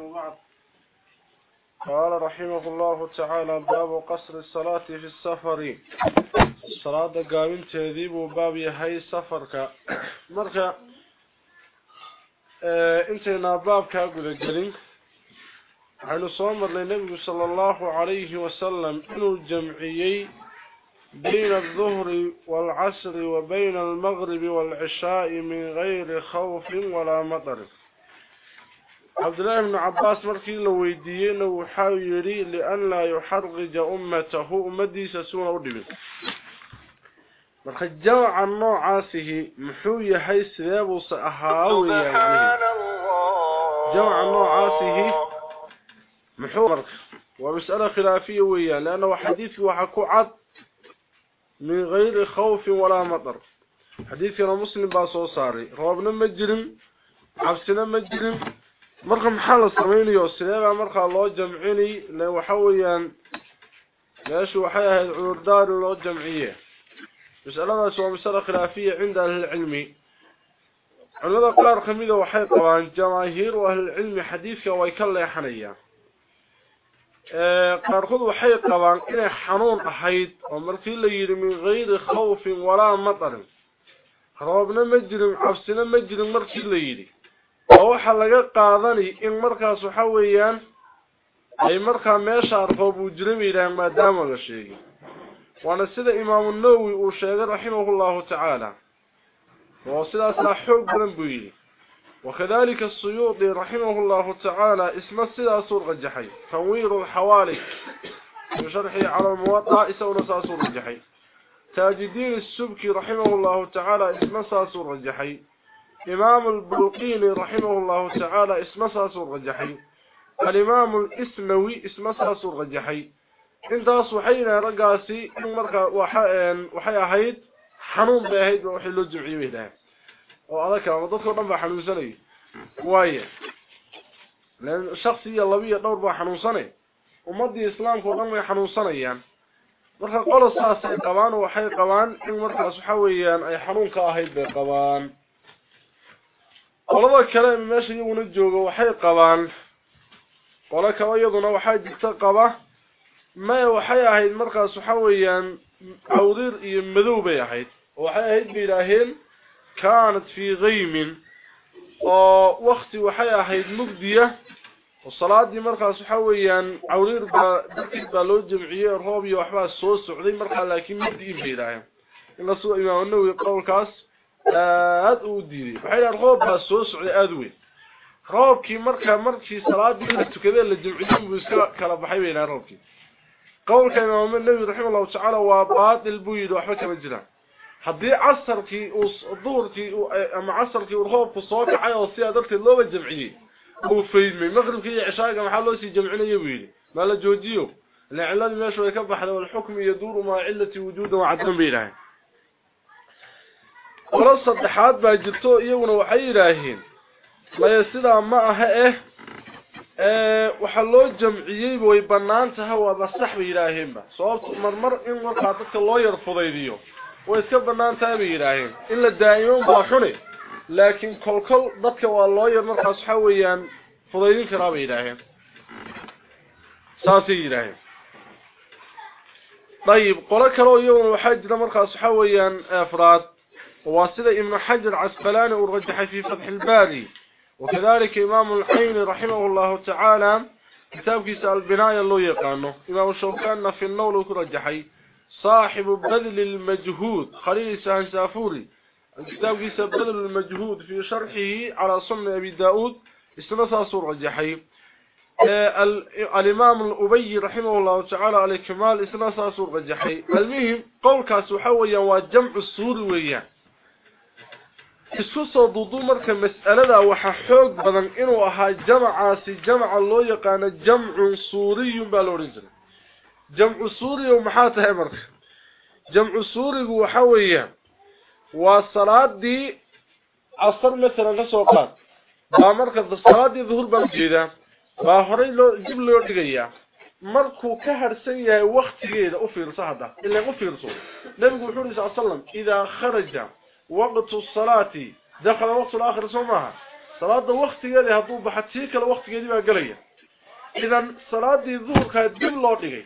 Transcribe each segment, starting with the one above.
وبعد. قال رحمه الله تعالى باب قصر الصلاة في السفر. الصلاة قابل تهذيب باب يحي سفرك. مركا انتنا بابك أقول الجلين عن صومر للنبي صلى الله عليه وسلم إنه الجمعيي بين الظهر والعصر وبين المغرب والعشاء من غير خوف ولا مطر. عبد الله بن عباس مركي لو ويدي وحاو يري لأن لا يحرج امته امتي سسون ودبن مرخجا عن نوع عاسه محو يحي سباب وصحاوي جمع نوع عاسه محو مرك ومسألة خلافية ويا لأنه حديث وحكو عد من غير خوف ولا مطر حديث رمسلم باسو صاري رابنا مجرم عبسنا مجرم marka maxaa la sameeyo sideeba marka loo jamcinay la waxa weeyaan meeshu waxay ahayd cudurdaar loo jamciye mas'aladaas waa mas'ala khilaafiya cinda ahli cilmi culimada qaar kamida waxay qabaan jamaahiir ahli cilmi xadiiska way ka leexanayaan qaarkood waxay qabaan inay xanuun ahayd oo markii la yiri min غير خوف ولا مطر roobna ma jirin cabsina ma jirin markii la yiri oo waxa laga qaadanay in markaas waxa weeyaan ay markaa meesha roob uu jiray miiraan maadaama la sheegay waana sida imaam an-nawawi uu sheegay rahimahullahu ta'ala oo sidaas la xoog badan buu yiri وكذلك السيوطي رحمه الله تعالى اسم السلاسل رجحي تنوير الحوالي في شرحه على الموطأ اسم ساسور رجحي تاج الدين السبكي رحمه الله تعالى اسم ساسور رجحي إمام البلقيني رحمه الله تعالى اسم ساس الرجحي. الإمام الإسلوي اسم ساس الرجحي. إنت صحينا رقاسي مرقى وحيان وحيا حيد حنون بهيد وحيلو جمعي بهده وهذا كان مضطر ربا حنوم سني. واي. لأن الشخصية اللوية دور با حنوم سني. ومضي إسلام فرقم يحنوم سني يعني. مرقى قول الساسي قوان وحي قوان مرقى صحويا أي حنون كاهيد بقوان qolada kale meesha iyaguna jooga waxay qabaan qolo kale iyaduna waxaa jirta qaba ma waxay ahayd markaas waxa weeyaan cawdir iyo madow bay ahayd waxay ahayd bay yidhaaheen كانت في غيم ووقت وحي ahayd mugdiya salaadii markaas waxa weeyaan awriir ba dadkii baa loo jamciyay roob iyo waxba soo socday markaa laakiin mugdi in beeraayo in la soo imaam aad u diiday waxay roob baa soo socday aad weyn roobkii markaa markii salaadii la tukaday la jamciyay buu iska kala baxay weeyaan roobkii qowlka imaam nawi raximahullahu ta'ala waa baatil buu yiri waxba kama jiraan haddii casarkii uu duhurkii ama casarkii uu roobku soo kacay oo sidaa darteed looba jamciyey uu faydmay maqribkii iyo cishaaga maxaa loo sii jamcinaya buu yidhi ma la joojiyo cilladii meesha way ka baxday walxukmu yaduuru maa cilati wujuudan wacaddan bay yidhaaheen ولا صدحات با جبتو ايونا وحي الاهين ما يسيدا ما آه آه وحلو جمعيي بوي بنانتها وابصحو الاهين با صوبت مرمر ان وقاتك الله يرفضي ديو ويسيب بنانتها بي الاهين إلا الدائمون باحوني لكن كل كل ضدك والله يرمر حسحويا فضيلين كرام الاهين ساسي الاهين طيب قولك رؤيون وحاج دمرخ صحويا افراد ibn xajar casqalani uu rajaxay fi fath al-bari وكذلك إمام العين رحمه الله تعالى كتاب كيس البناية اللو يقانه. إمام الشوكان في النول وكرجحي. صاحب بذل المجهود. خليل سهن سافوري. الكتاب كيس بذل المجهود في شرحه على صن أبي داود. استنسى صورة جحي الإمام الأبي رحمه الله تعالى على كمال استنسى صورة جحي المهم قول كاسوحويا وجمع الصور ويا iskusoo duudu marka mas'alada waxa xoog badan inuu ahaa jamacaasi jamaca loo yaqaano jamcun suuriyun baa la odhan jiray jamcu suuriyu maxaa tahay marka jamcu suurigu waxa weeyaan waa salaadii casar masalan ka soo qaad baa marka salaadii duhur baa ujeedaa baa horey loo dib loo dhigayaa markuu ka harsan yahay waktigeeda u fiirso hadda ilaa u fiirso nabigu wuxuu yiri sallallahu idaa kharaja وقت الصلاة. دخل الوقت الآخر سمعها صلاة وقت يلي هدوب حتى هيك الوقت يلي بقلية إذن صلاة دي ظهر كانت دين لوطي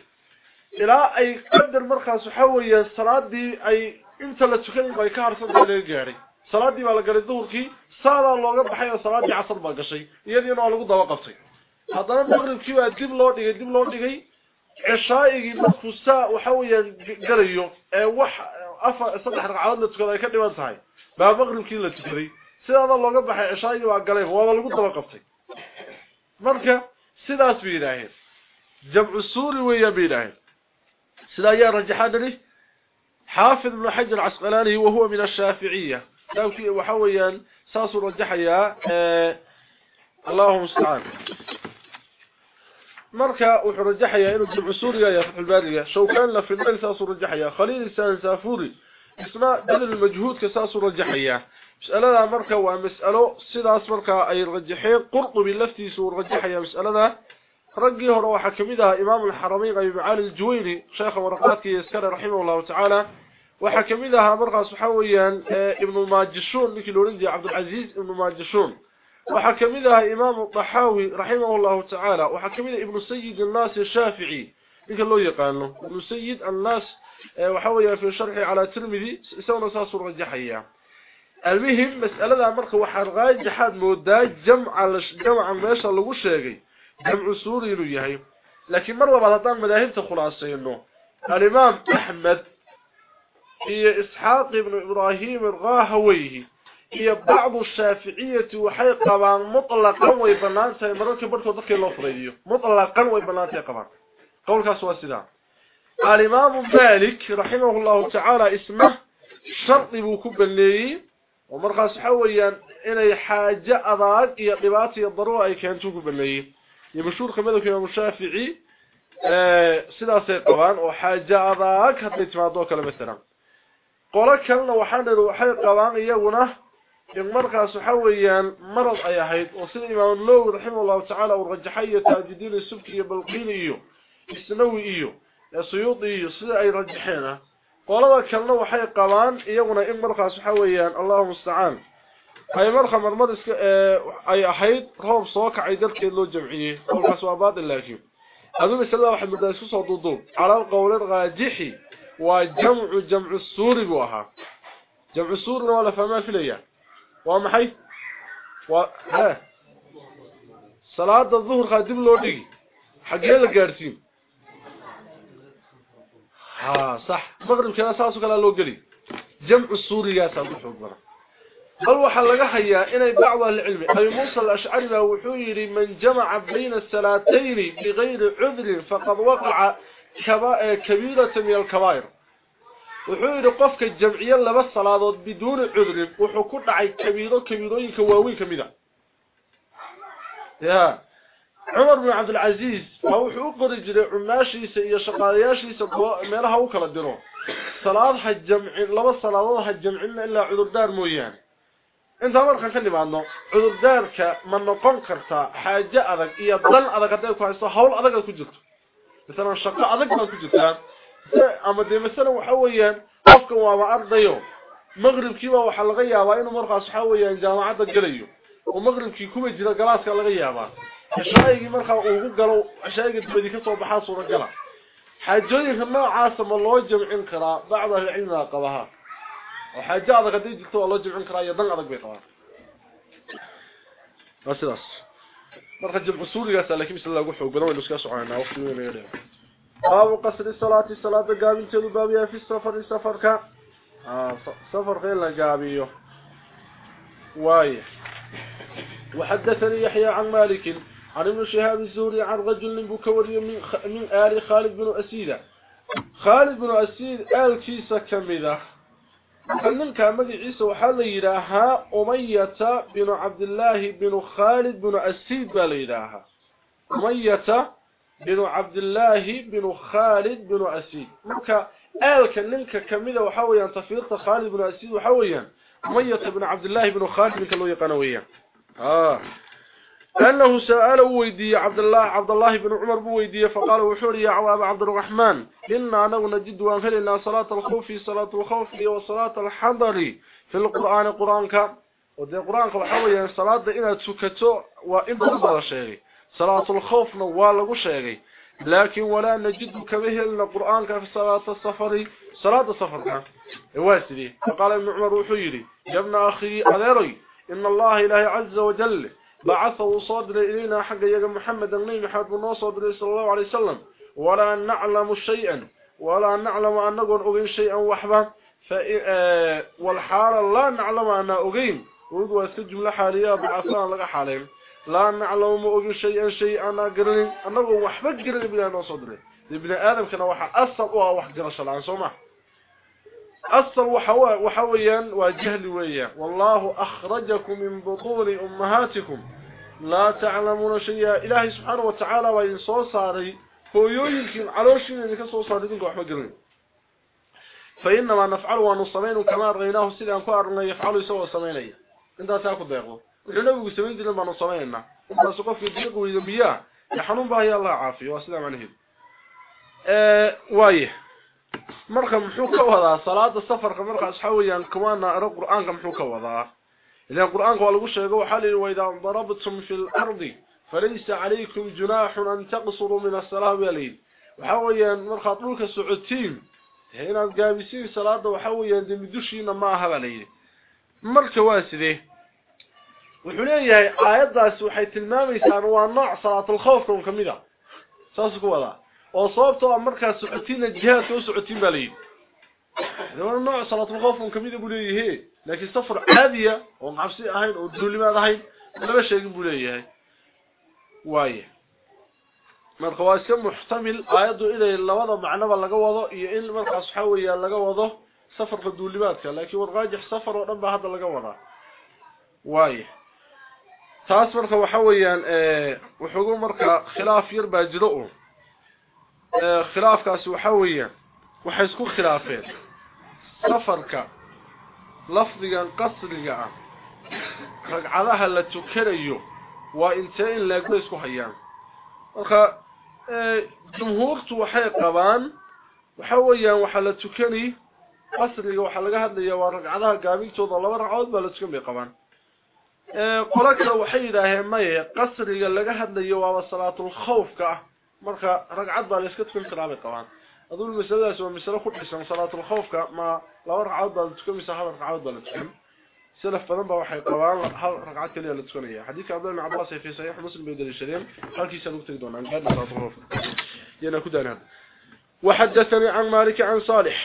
إلا أي قد مركز حوية صلاة دي أي إنت اللي تخلق بأي كهر صلاة دي قاري. صلاة دي بقى لقلي ظهر كي صلاة الله قد حيو صلاة دي عصر بقى شي يلي أنا ألغو دوقفتي هذا المغرب كيوة دين لوطي دين لوطي عشائي نفسه وحوية قليو أي وح afar saddex ragcadood la tukaday ay ka dhiman tahay baa maqribkii la tukaday sidaada looga baxay cishaa'igii waa galay waa lagu daba qabtay marka sidaas bay yidhaaheen jamcu suuri weeyaan bay yidhaaheen سلا يا رجحان حافظ ابن حجر العسقلاني وهو من الشافعية وحويا ساس رجحيا آه اللهم استعان مركا وحرجحيا إنه جمع سوريا يا فتح البارية شو كان لفي الميل ساس رجحيا خليل السان سافوري اسماء دل المجهود كساس رجحيا مسألة مركا ومسألة سلاس مركا أي رجحين قرط باللفتي سور رجحيا مسألة رجي هو waxa kamida imaam al-haramayn ay macaali al-juwayni sheekha warqadkii iskara rahimahullahu ta'ala waxa kamida markaas waxa weeyaan ibn majishun ninkii loo leeyahay abdul aziz ibn majishun وحكمها امام الطحاوي رحمه الله تعالى وحكمها ابن سيد الناس الشافعي ذلك يقال له ابن سيد الناس وحوي في الشرح على ترمذي سونا ساس الرجحية المهم مسألة عمرك وحرغاية جحاد مودا جمع جمع ماشا لو الشيغي جمع سوري ليهي لكن مروا بلطان مداهب تخلاصي انه الامام احمد هي اسحاق ابن إبراهيم الغاهويه الغاهويه هي بعض الشافعية وحي قبان مطلقا ويبنانتها مرة كبرت ذكي الله فريديو. مطلقا ويبنانتها قبان. قول كاسوا السلام الإمام مالك رحمه الله تعالى اسمه شرط بوكب اللي ومرقى سحويا إني حاجة أضاق إيا قباتي الضروة أي كانتوك بالليل يمشور كمدك يا مشافعي sidaasay qabaan oo xaaja adag hadday timaado kale mesela qolo kalena waxaan dheer waxay qabaan iyaguna إن مرقس حويا مرض أيهيد وصل إمام النووي رحمه الله تعالى ورجحية تأجدين السبكية بالقيلية السنوي إيو السيوط إيو صدع أي رجحينا قولوا كالنا وحي قلان إيونا إن مرقس حويا الله استعان أي مرقى مرمد آه، أي أحيد روم صوك عيدر كيلو جمعية. مرقس وأباد الله كيب أدوني سلا وحمد الله يسوس وضوضوب على القول الغاجحي وجمع جمع السور بوها. جمع السور ولا فما في ليه وما حي و... ها صلاة الظهر خادم لوردي حقيا لقارسين ها صح مغرب كان أساسك على اللوغري جمع السوريات المحضرة الوحى اللقاء هيا إني بعض العلم أي موسى الأشعر وحيري من جمع بين السلاتين بغير عذر فقد وقع كبائر كبيرة من الكبائر وحود قفك الجمعيه لبا صلاهات بدون عذر وحو كدعي كبيرة كبيروين كواوي كبيرة يا عمر بن عبد العزيز هو حقوق رجل عماشي سي شقاياشي سبو ميلها هو كلا ديرو صلاه حج جمعي لبا صلاهات حج جمعي الا عذر دار مو يعني انت عمر خلني معنا عذر دارك من نقوم كرتا حاجة ادق يا ضل ادق هذا كويس هول ادق كجت مثلا الشقاء ادق ما كجت ama de mesela waxa weeyaan qofka waaba ardayo maqribkiiba waxaa laga yaabaa inuu markaas waxaa weeyaan jaamacadda galayo oo maqribkii kuma jira galaaska laga yaabaa. Cishaaigii markaa uugu galo cishaaigii dabadii ka soo baxaa suuragala. Xaajooyinka noocaasa ma loo jamcin karaa bacda ahlicilmiga qabaha oo xaajo adag hadday jirto waa loo jamcin karaa iyo dan adag bay qabaan. Waa sidaas. Marka jamcu suuligaasaa laakiin misla lagu xoog badan waynu iska soconanaa waqti weyn laga leeyahay baabu qasri salaati salaada gaabinteedu baabiya fi safar safarka ah safarka la gaabiyo وايه وحدثني يحيى عن مالك عن ابن شهاب الزهري عن رجل بكوري من, خ... من آل خالد بن أسيدة خالد بن أسيد آل كيسة كمذا فننك مجعيسة وحال يراها أمية بن عبد الله بن خالد بن أسيد باليراها أمية بن عبد الله بن خالد بن أسيد. مركا آل كننك كمذا وحاويا تفيرت خالد بن أسيد وحاويا أمية بن عبد الله بن خالد بن كالوية قنوية. آه. أنه سأل ويدي عبد الله عبد الله بن عمر بويدي فقال وحوري يا عواب عبد الرحمن إنا نجد وانفلنا صلاة الخوف صلاة الخوف وصلاة الحضر في القرآن قرآنك ودي قرآن وحويا صلاة إنا تسكتو وإن بضل شيء صلاة الخوف نوال شيء لكن ولا نجد كبه القرآن في صلاة السفر. صلاة السفر كان. واسدي فقال ابن عمر وحيري. يا ابن أخي أذيري إن الله إله عز وجل بعثه صادر إلينا حق يا محمد محمد بن صادر صلى الله عليه وسلم. ولا نعلم شيئا. ولا نعلم أن نقول أغين شيئا وحبا. آه، والحال لا نعلم أن أغين وهو سجم حاليا بعثان لك حالين. لا نعلم أغين شيئا شيئا قرن أنه وحبا قرن بلا صدره ابن آدم كان وحا أصل وها وحا قرش الآن سوما أصل وحويا وجهل ويا والله أخرجكم من بطول أمهاتكم. لا تعلمون شيئا. إلهي سبحانه وتعالى وإن صاري hooyooyinkiin calooshiina idinka soo saar idinka waxba garan فإنما نفعل ونصمين كما رغيناه سيدا أنكو أرغنا يفعل يسوى سمينيا انت أتاكو ديقو وحنبه سمين دي لما نصميننا انت سقف يديق ويذنبيا يحنون باهي الله عافية والسلام عليهم وايه مرخا محوكا وضع صلاة السفر مرخا أصحاويا كمانا أرى قرآن محوكا وضع إذا القرآن قال قشة يقول حالي وإذا ضربتم في الأرض فليس عليكم جناح أن تقصروا من الصلاة والليل وحويا مرخا طولك سعودتين هنا قابسين صلاة وحويا دمدوشينا ما هباليه مركا وحلين يهي آيات داسي وحي تلمامي سانوا نوع صلاة الخوف كون كميدا. ساسكو ولا. وصابتوا عمركا سعوتين الجهات وسعوتين بالين هذا نوع صلاة الخوف كون كميدا بولي يهي لكن صفر عادية ونعفسي أهين ودولي ماذا هين ولا بشي يقول بولي يهي واي. مرقواس كم محتمل آيات إلي اللي وضع معنا بلقى وضع. إيه يعين مرقى صحاوي يلقى وضع. صفر في الدولي ماذا لكن ورغاجح صفر ونبه هذا اللي وضع. واي واي. Taas marka waxa weeyaan ee wuxuu marka khilaaf yar baa jiro oo ee khilaafkaas waxa weeyaan waxay isku khilaafeen safarka lafdigan qasriga ah ragcadaha la tukanayo waa intee in laagba isku hayaan marka jumhuurtu waxay qabaan waxa weeyaan waxa la tukani qasriga waxa laga hadlayaa waa ragcadaha gaabintooda laba ragcadood baa la tukan bay qabaan ee qolo kale waxay yidhaaheen maye qasriga laga hadlayo waa salaatul khawfka marka ragcad baa la iska tukan karaa bay qabaan aduu masaladaas waa mas'alo ku dhisan salaatul khawfka ma laba ragcadood baa la tukan mise hal ragcadood baa la tukan سلف بدن با waxay qabaan hal ragcad kaliya la tukanaya xadiiska Abdullah ibn Abbas fi sahih Muslim bay dalishadeen halkiisa lagu tagi doonaan gaadna salatul yana ku daanaan وحدثني عن مالك عن صالح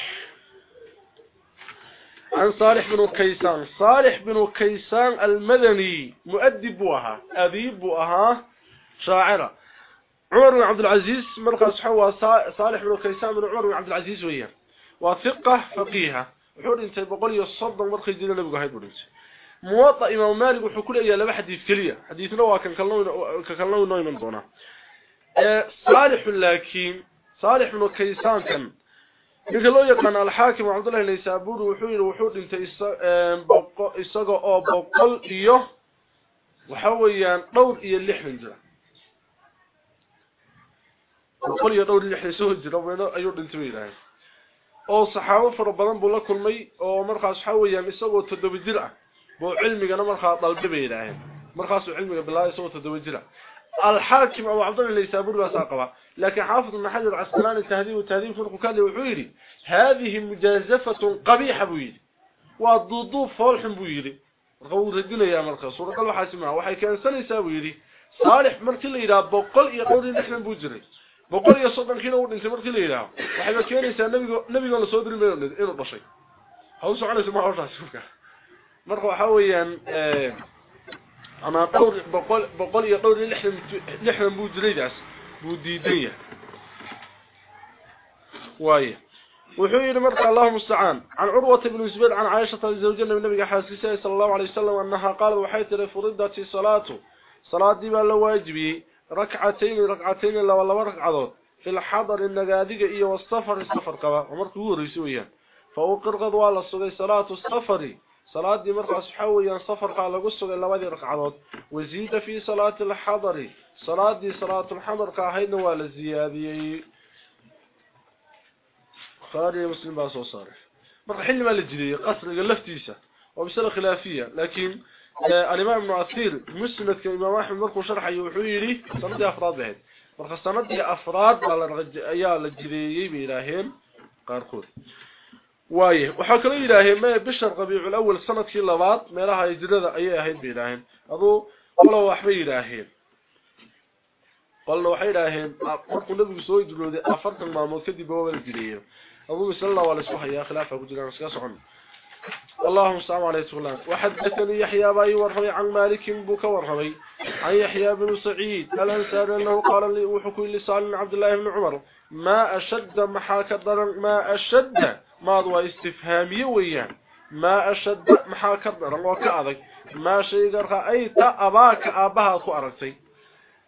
عن صالح بن كيسان. صالح بن كيسان المدني مؤدب وها أديب وها شاعرة. عمر بن عبد العزيز مرقى صحوة صالح بن كيسان بن عمر بن عبد العزيز ويا وثقة فقيها وحور انت بقول يصدر مرخي دينا لبقى هاي بقول انت. موطأ إمام مالك وحكول ايا لبا حديث كليا حديث نوا كان كان لون دونا آه، صالح لكن صالح بن كيسان كان iyo waxa weeyaan dhowr iyo 60 jira boqol iyo dhowr iyo 60 soo jira weeno ayuu dhintay weeyaan oo saxaabo fara badan buu la kulmay oo markaas waxa weeyaan isagoo toddoba jir ah buu cilmigana markaa dalbi bay yiraahdeen markaas uu cilmiga bilaay isagoo toddoba jir ah الحاكم ابو عبد الله ليسابور واساقبا لكن حافظ ابن حجر العسقلاني التهذيب والتهذيب فرق كان وحيري هذه مجازفة قبيحة بويري والضوضوف فالح بويري غور رجل يا مركز سورة قلب حاسمها وحي كان سنة ويري صالح مركز اللي إذا بقل يقول نحن بوجري kiina uu dhintay markii la yiraahdo waxay keenaysaa nabiga nabiga la soo dirin meeyo inuu dhashay haw soconayso ma hawshaas shufka marka waxa weeyaan ee أنا قول بقول بقول يقول لحم لحم بو دريداس بو ديديا واي. وحيل مرت اللهم استعان عن عروة بن الزبير عن عائشة زوج النبي حاسيسه صلى الله عليه وسلم أنها قالت وحيت رفضت صلاته صلاة. دي لا واجبي. ركعتين ركعتين لو لو عضو في الحضر النقاديق اي والسفر السفر قبا. عمرك هو ريسويا فوق القضوا الصلاة السفري صلاة دي مرخ اسحو يا سفر قالو غسق لوادي ركعود وزيد في صلاة الحضر. صلاة دي صلاة الحضر قاهين ولا زياديه خاري مسلم باصو صارف. مرخ حلم الجدي قصر لفتيسة. وبسله خلافية. لكن آه، الإمام ابن عثير مسند كامام أحمد مرخ شرح يوحيري سند أفراد بهد مرخ سند أفراد على رجال الجدي قال قول وايه waxaa kale yiraahdeen ma bishar qabiicul awal sanadkii labaad meelaha hijrada ayay ahayd biiraahin adoo wala waxba yiraahdeen qolna waxay yiraahdeen markuu nabigu soo hijrooday afartan maalmood kadib oo wala jireeyay adoo sallallahu alayhi wa sallam khilaafa ku jiraan iska socon اللهم صل على سيدنا وحدثني يحيى باي ورمي عن مالك بك ورمي عن يحيى بن سعيد الانسان انه قال لي وحكي لسان عبد الله بن عمر ما اشد محاك ما اشد ما هو استفهامي ويان ما أشد محا كبر وكعضك ما شيء رأيت أباك أباها كأرتي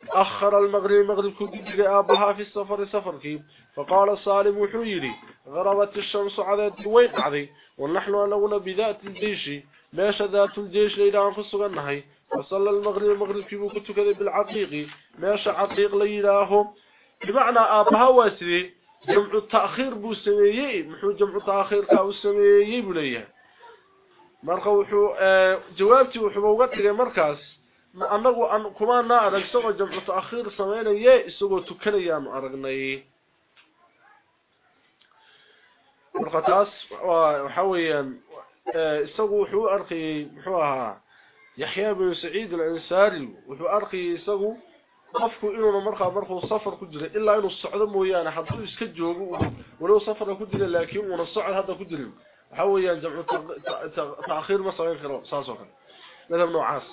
أخر المغرب المغرب كدد أباها في السفر سفر كيب فقال صالم وحويري غربت الشمس على وين عذي. ونحن ألونا بذات الجيش. ماشى ذات الجيش ليلة أنفسه النهي. وصلى المغرب المغرب كيب كنت كذا بالعقيق ماشى عقيق ليلاهم بمعنى أباها واسري جمع التأخير بو سميي محو جمع التأخير كاو jawaabtii wuxuu uga dhigay markaas anagu aan kuma na arag isagoo jamcu ta'khir sameeynaya isagoo tukanayaan aragnay marka taas waxa weeyaan isagu wuxuu arkay muxuu ahaa Yahya bin Sa'id al-Ansari wuxuu arkay isagu qofku inuu markaa markuu safar ku jiro ilaa inuu socdo mooyaane hadduu iska joogo walow safar ku jiro laakiin uu socod hadda ku jirin waxa weeyaan jamcu ta'khir ma sameyn karo saaso kale madam noocaas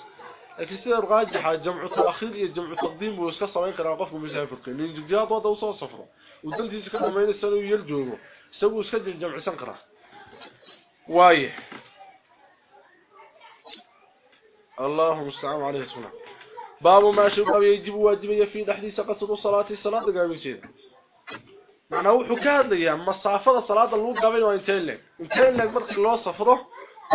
laakiin sida raajixa jamcu ta'khir iyo jamcu taqdiim uu iska sameyn karaa qofku musaafirka nin jijaad wada uu soo safro uu dantiisa ka dhameynaysa inuu yar joogo isagu iska jamcisan karaa waaye اللهم استعان عليه الصلاة باب ما شبه يجب واجبه في نحديث قصر صلاة الصلاة قابلتين معنى هو حكاد لي ما صافر صلاة اللو قابل وانتين لك؟ انتين لك مرخ الله صفره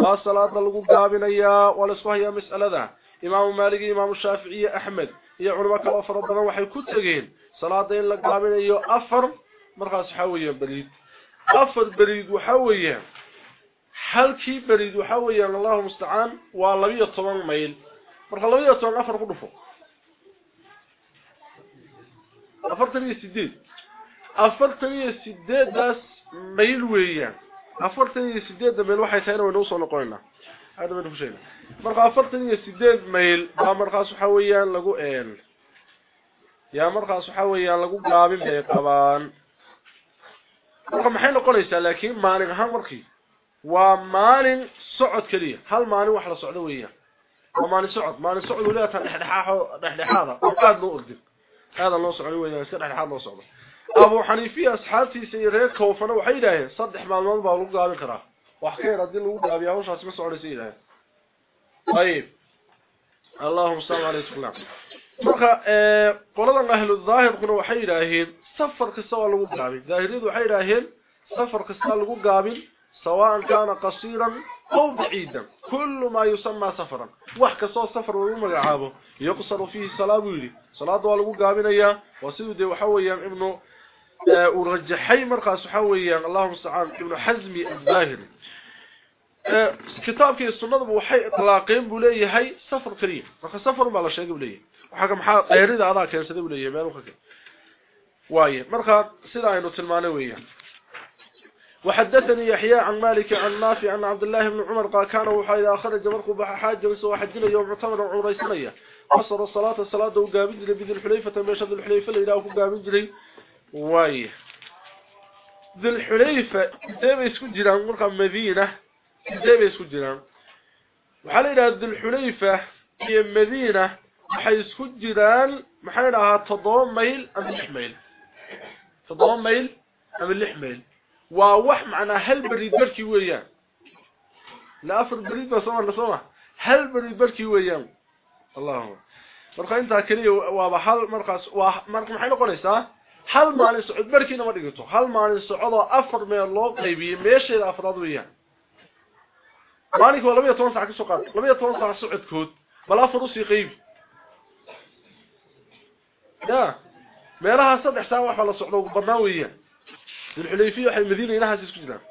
لا صلاة اللو قابل ايا ولا اسمه هي مسألة ذا إمام مالك إمام الشافعي أحمد. يا عربك الله فربنا وحي كنت اقين صلاة اللو قابل ايا أفر مرخ اصحاوية بريد. أفر بريد وحاوية حالكي بريد وحاوية اللهم استعان والله يطمان ميل. Marka 12 afar ku dhufo afartan iyo sideed afartan iyo sideedaas mayl weeyaan afartan iyo sideedda mayl waxay tahay inaynu soo noqonaynaa hada ma dhufshayna marka afartan iyo sideed mayl baa markaas waxa weeyaan lagu een yaa markaas waxa weeyaan lagu gaabin bay qabaan marka maxay noqonaysaa laakiin maalin ahaan markii waa maalin socod kaliya hal maalin wax la socdo weeyaan maalin socod waliba tan dhexdhexaado dhexdhexaada oo aad loo ordin هذا لو weeyaan iska dhexdhexaad loo socdo Abu Hanifa asxaabtiisa iyo reer Koofana waxay yiraahdeen saddex maalmood baa lagu gaabin karaa wax ka yar hadii lagu gaabiyo hawshaas ma socodaysa yiraahdeen طيب اللهم صل على سيدنا marka ee qoladan ahlu zaahir kuna waxay yiraahdeen safar kasta waa lagu gaabin zaahiriyadu waxay yiraahdeen safar kasta lagu gaabin سواء كان قصيرا أو بعيدا كل ما يسمى سفرا. وحكسو سفر ومغعابه يقصر فيه صلاة ويلي. صلاة والغو قابنيا وسيدو دي وحويا ابنه ورجحي مرقاس وحويا اللهم استعان ابن حزمي الظاهري. كتابك السنة وحي إطلاقين بوليه سفر كريم. مرقا سفر ما لا شيء بوليه وحكا محا قيريد كان سيدي بوليه مالو خكي مرقا سيدا اينو تلماني ويه وحدثني يحيى عن مالك عن نافع عن عبد الله بن عمر قال كان وحيدا خرج مركو بحاجه وسو حجنا يوم معتمر عمريسنيه قصر الصلاة الصلاة وقابل جري بذل الحليفة ذل الحليفة اللي داو قابل جري واي. ذل الحليفة دايما اسكو جيران مركا مدينة دايما اسكو جيران. وحال إلى ذل الحليفة هي مدينة dhahaa 7 mayl ama 6 mayl 7 mayl ama 6 mayl ووح معنا هل بريد بركي ويان لا أفر بريد بصمر لصمح هل بريد بركي ويان الله أكبر مرقى انت كليه وحال مرقى مرقى محيلة قريسة هل معني سعود بركي نمر إقلتو هل معني سعود أفر من الله قيبية ميشي الأفراد ويان معنيك هو لبي يتونسع كسوقات لبي يتونسع سعود كود بل أفر روسي قيب لا ما يراها صدح ساوح ولا سعود برناوية الحليفية madiina inahaas isku jiraan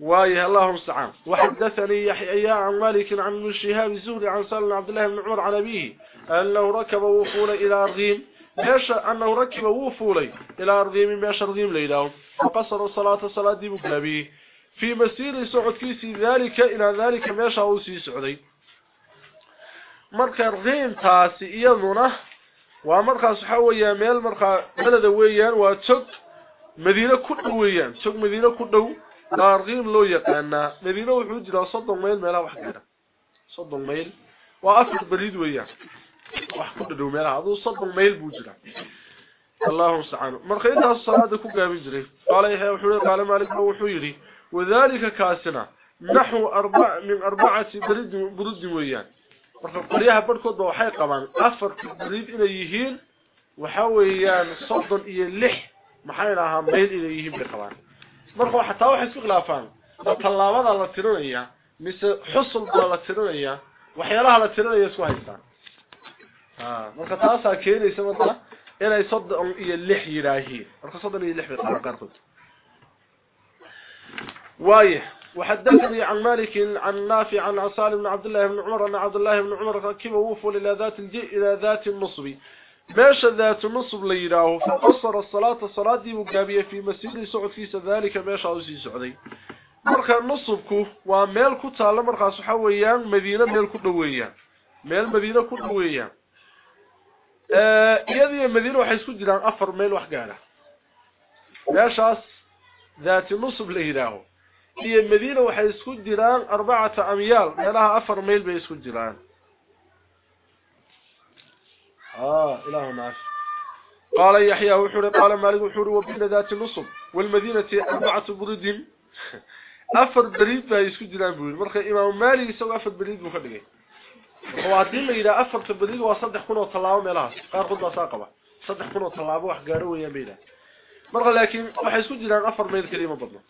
وايه اللهم استعان وحدثني يحيى عن مالك عن ابن شهاب الزهري عن سالم عبد الله بن عمر عن أبيه أنه ركب وفول إلى ماشى أنه ركب وفولي إلى أرضيم ماشى أرضيم ليلهم وقصر الصلاة صلاة دي مكلبيه في مسير سعود كيسي ذلك إلى ذلك ماشى أوسي سعودي. marka reentaasi iyaduna waa markaas waxa weeyaa meel marka balada weeyaan madiina ku dhow weeyaan tog madiina ku dhow daarqiim loo yaqaana madiina wuxuu jiraa 30 mayl meelaha wax gaara 30 mayl waa afar bariid weeyaan wax ku dhow meelaha aduu 30 mayl buu jiraa اللهم سبحانه marka intaas salaada ku gaabin jiray qala yahay wuxuu qala malik wuxuu yiri wadaalika kaasina naxu arba' min arba'ati barid burud weeyaan marka qoriyaha barkood waxay qabaan afar barid inay yihiin waxa weeyaan 30 iyo 6 maxay lahaa mayl inay yihiin bay qabaan marka xataa waxay isku khilaafaan tallaabada la tirinaya mise xusul la tirinaya waxyaalaha la tirinaya isku haystaan ah marka taasa keenaysa marka inay soddon iyo lix yiraahiin marka soddon iyo lix bay qabaan qaarkood وايه وحدثني عن مالك عن نافع عن عصال بن عبد الله بن عمر أن عبد الله بن عمر ركب وفل إلى ذات الجي إلى ذات النصب ماشا ذات نصب ليراه فقصر الصلاة الصلاة دي مقابية في مسجد سعود فيسا ذلك ماشا عزيز سعودي. مركا نصبك وميلك تعالى مركا سحويا مدينة ميلك نوية ميل مدينة كنوية آه، يدي المدينة وحيسكو جدان أفر ميل وحقالة ماشا ذات نصب ليراه. إيه هي المدينة وحيسكو جدان أربعة أميال ميلها أفر ميل بيسكو جدان آه ناس قال يحيى وحوري قال مالك وحوري وبين ذات النصب والمدينة أربعة برد أفر بريد با يسكو جلان بوري مرخي إمام مالك يسوي أفر بريد مخدقين وعدين إذا أفر بريد وصدح كنو طلعوا ميلها قال خد ساقبة صدح كنو طلعوا وحقاروا يمينها مرخي لكن waxay isku jiraan afar meel kaliya badna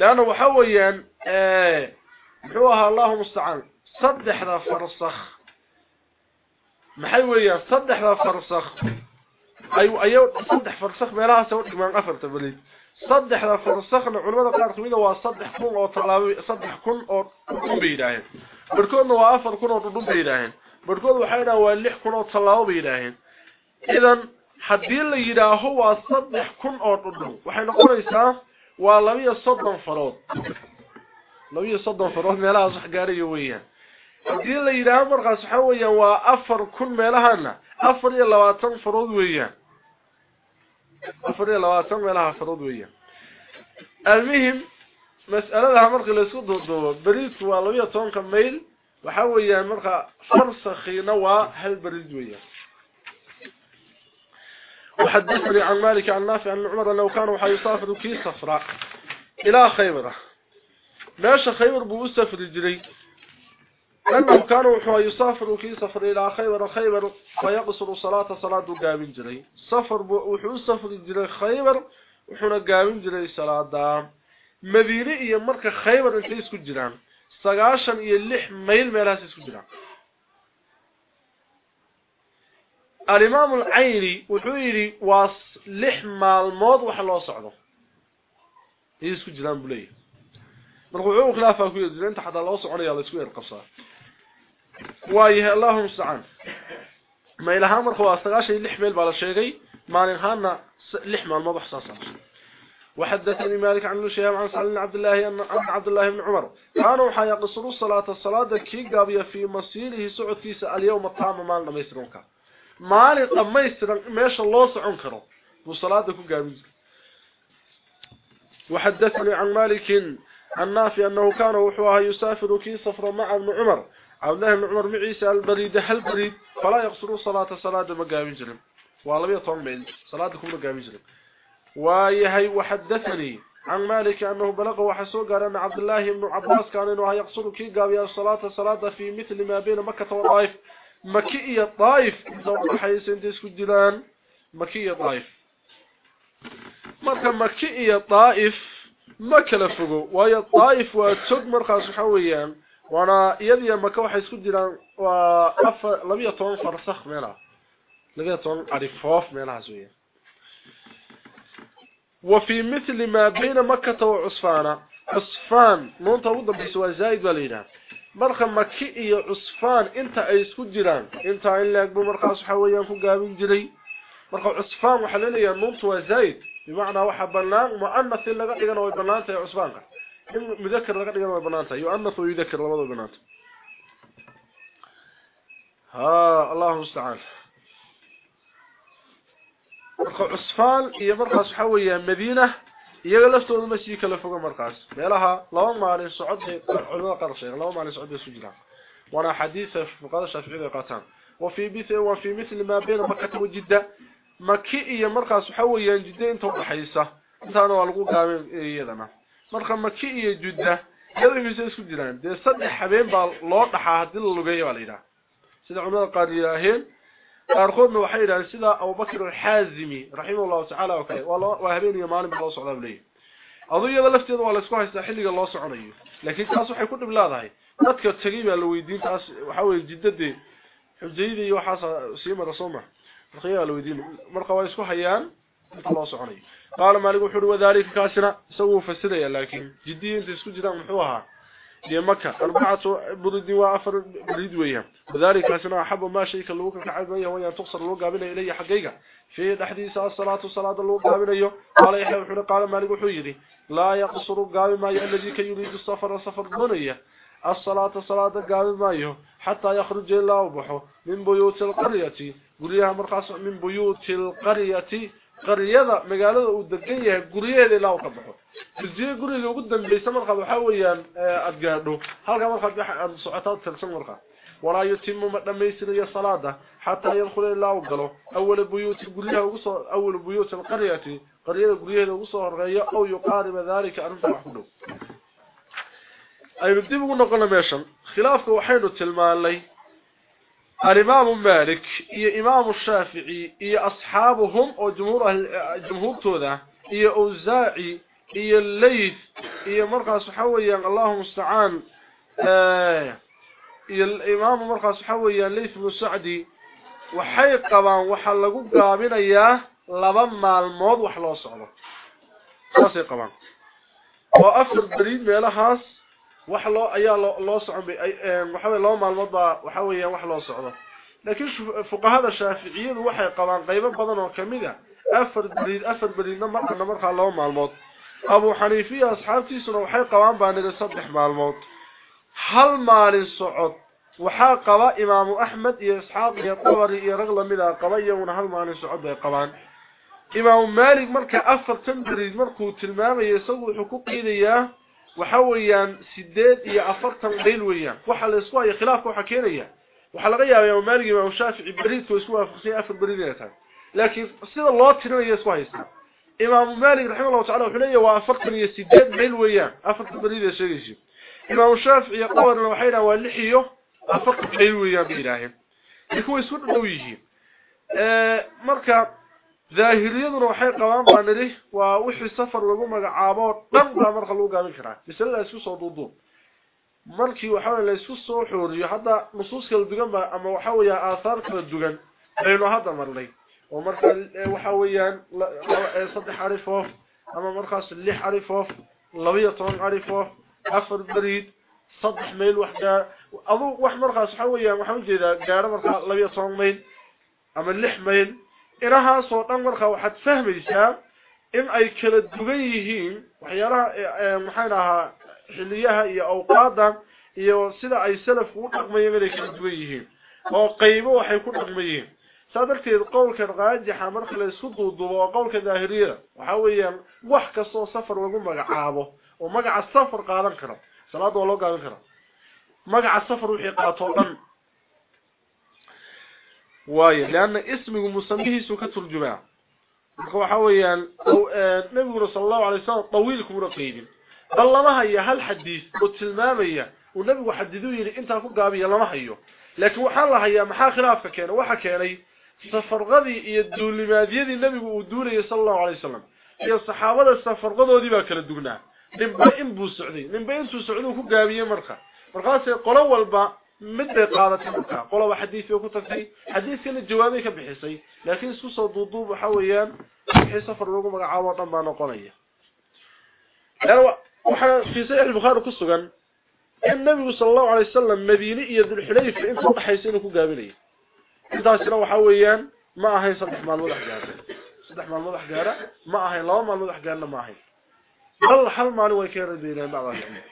laana waxa weeyaan ee muxuu ahaa Allahu musta'an saddexda farsakh maxay weeyaan saddexda farsakh ay ayo saddex farsakh meelaha soo dhigaan afarta balid saddexda farsakhna culimada qaar kamida waa saddex kun oo talaabo saddex kun oo dhun beeydaaheen barkoodna waa afar kun oo dhun beeydaaheen barkood waxay dhahaa waa lix kun oo talaabo beeydaaheen idan haddii la yidhaaho waa saddex kun oo dhudhun waxay noqonaysaa waa labiyo soddon farood labiyo soddon farood meelahaas wax gaarayo weeyaan haddii la yidhaaho markaas waxaa weeyaan waa afar kun meelahana afar iyo labaatan farood weeyaan afar iyo labaatan meelaha farood weeyaan almuhim mas'aladaha markii laisku duuduubo beriidku waa labiyo tobanka mayl waxaa weeyaan marka farsakhiina waa hal beriid weeyaan وحدثني عن مالك عن نافع عن عمر أنه كان وحا يسافر كي صفراء إلى خيبرة ماشى خيبر بمستفر الجري أنه كان وحا يسافر كي صفر إلى خيبر خيبر ويقصر صلاة صلاة قابل جري. صفر وحو سفر الجري خيبر وحونا قابل جري صلاة مدينة إيا مركة خيبر انت يسكو جران. سقاشا إيا اللح ميل ميلاس يسكو جران. الإمام العيني وحويري واس لح مالمود وحا لو سعودو يسكو جلان بليه. مرقوعو خلافة كوية جلان انت حتى وايه اللهم استعان ما إلها مرقوا استغاشي لح ميل بالا شيغي مالين هانا لح مالمود وحساسا وحدثني مالك عن شهاب عن سعلين عبد الله أن عبد الله بن عمر. كانوا حا يقصروا الصلاة الصلاة كي قابية في مسيره سعود كيس اليوم الطعام مالنا ميسرونك maalin dhamaystiran meesha loo socon karo buu salaada ku gaabin jiray وحدثني عن مالك عن نافع أنه كان وحوها يسافر كي سفر مع ابن عمر. عبد الله بن عمر معيسى البريد هل بريد؟ فلا يقصروا صلاة صلاة مقامين جرم. والله يطعم من صلاتكم مقامين جرم. ويهي وحدثني عن مالك أنه بلغ وحسوق أن عبد الله بن عباس كان أنه يقصر كي قابل الصلاة صلاة في مثل ما بين مكة والطائف. مكية طائف حيث انت اسكو جلان مكية طائف. مركا مكية طائف ما فوقو وهي طائف وتوق مركا سحويا وأنا يدي اسكو جلان وقف لبيا طون فرسخ ميلا لبيا طون عرفوف ميلا سويا وفي مثل ما بين waa baa la yidhaha marka maki iyo cusfaan inta ay isku jiraan inta in laag buu markaas waxa weeyaan ku gaabin jiray marka cusfaan waxa la leeyahay nuuntu waa zaa'id bimacnaa waxa banaan mu'annath laga dhigana way banaanta ee cusfaanka إن مذكر لقد قلت بناته يؤنث ويذكر لماذا بناته ها الله استعان عصفال هي مرقص حوية مدينة يغلفت المسيح كلفه مرقص. ميلها لو ما علي سعوده علوه قرشه لو ما علي سعوده سجنة. وأنا حديثة في مقادة شافعية قطان وفي مثل, وفي مثل ما بين مكة وجدة. مكيئية مرقص حوية جدة انتو بحيثة انتو أنا والقوك هامين إيه marka makki iyo jidda iyada misay isku jiraan de saddex habeen baa loo dhaxaa hadii la lugeeyo waa la yiraahdaa sida culimada qaar yiraaheen qaarkoodna waxay yiraahdeen sida Abu Bakr al-Hazimi rahimahullahu ta'ala oo kale waa habeen iyo maalin loo socdaa leeyahay aduyada lafteeda waa la isku haystaa xilliga loo soconayo laakiin taas waxay ku dhiblaadahay dadka tagay baa la weydiin taas waxa weeye jiddadii xujayda iyo waxa siima rasuuma markaa la weydiin marka waa isku hayaan inta loo soconayo maalik wuxuu wadaalika kaasina isagu fasiraya laakiin jiddii inta isku jiraan muxuu ahaa دي مكة. أربعة برد وأفر بريد ويا. وذلك كاسنا أحب ما شيء كاللوك كعبية ويا تقصر اللوك قابلة إلي حقيقة. في تحديث الصلاة والصلاة اللوك قابلة قال يحيى وحنا قال مالك وحيري لا يقصر قابل ما الذي كي يريد السفر السفر بنية. الصلاة الصلاة قابل ما حتى يخرج الله وبحه. من بيوت القرية. قريها مرخص من بيوت القرية. Qaryada magaalada uu degan yahay guriyeeda ilaa uu ka baxo jirjiye guriga ugu dambaysa marka waxa weeyaan aad gaadho halka marka aad socotaa tirsan marka walaa yutimu ma dhamaystirayo salaada xataa yadkhula ilaa uu galo awal buyuuti guryaha ugu soo awal buyuuti alqaryati qaryada guryaheeda ugu soo horeeyo aw yuqaariba dhalika arrinta wax ku dhow aynu dib ugu noqono meeshan khilaafka waxaynu tilmaanay الإمام مالك إيه إمام الشافعي إيه أصحابهم وجمهور جمهور تودا إيه أوزاعي إيه الليث إيه مرقى صحويا الله مستعان آه إيه الإمام مرقى صحويا الليث بن سعدي. وحي وحلقوا قابين إياه لبما الموض وحلو صعبة. خاصي قبان. وأفر بريد ميلهاس wax loo ayaa loo socon waxa weey loo maalmood baa waxa weeyaan wax loo socdo laakiin fuqahada shaafiiciyadu waxay qabaan qaybo badan oo kamida afar bariid afar bariidna markana markaa loo maalmood abu xaniifiya asxaabtiisuna waxay qabaan baa nida saddex maalmood hal maalin socod waxaa qaba imaamu axmed iyo isxaaq iyo qabari iyo rag lamida qaba iyaguna hal maalin socod bay qabaan imaamu maalik marka afartan bariid markuu tilmaamayo isagu wuxuu ku qiidayaa وحويان سداد إيا أفرطان قيل ويان وحال إسواء خلاف حكينيا وحال غيابا يوم مالك يوم شافعي بريد وإسواء فخصية أفر بريدية لكن سيد الله تنوي إسواء يسلم إمام مالك رحمه الله تعالى وحليا وأفرطان يسيدات قيل ويان أفرط بريدية شريجي إمام شافعي يطور الوحينا واللحيه أفرط قيل ويان بإلهي لكو يسود نويه مركا ظاهريين روحي قوان بانري ووحي السفر لقوم اقعابو قمقا مرخ اللوقا ذكرا بسال الله يسوس وضوضون مركي وحاول الله يسوس وحوري حتى نصوص كالبقام اما وحاول اثار كالدقان لانو هذا مرلي ومركي وحاويان صدح عرفوف اما مرخص الليح عرفوف لبيطان عرفوف افر بريد صدح ميل وحدا اضوك وحمرخص حاويان وحاول جيدا جارة مرخص لبيطان ميل اما الليح ميل maxaan ahaa xiliyaha iyo awqaada iyo sida ay salafku u dhaqmayeen inay kala duwan yihiin oo qaybo waxay ku dhaqmayeen sadarteed qowlka raajixa marka la isku duudubo oo qowlka daahiriyada waxa weeyaan wax kastoo safar lagu magacaabo oo magaca safar qaadan karo salaad waa loo qaadan karo magaca safar wixii qaato dhan واي لأن اسمه مسميه سو كترجما خو حويان أو آه، النبي صلى الله عليه وسلم طويل كبر كبرقيد الله ما هل حديث وتلماميا والنبي حددوا لي يعني انت كو غابيا لما حيو لكن وحال هيا ما خلافه كان وحا كاني سفر غدي يدو لماذي النبي ودول صلى الله عليه وسلم. يا صحابة السفر غدودي با كلا دغنا نبا إن بو سعدي نبا إن سو سعدو كو غابيا مرخه مرخه قول اول با مد قادته مكا قولوا حديثي وكو حديث حديثي الجوابي كبحيصي لكن سوسا ضوضوب حويا بحيصة فرقوا مكا عاوة طمانا قنية يعني وحنا في سيح البخار قصوا النبي صلى الله عليه وسلم مديني إياد الحليف إن صدح حيسين قابلي إذا سنو حويا ما أهين صدح مال مضح قارة صدح مال مضح قارة ما أهين. الله مال مضح قارة ما أهين. الله حل مالي وكير ربينا بعض الحمد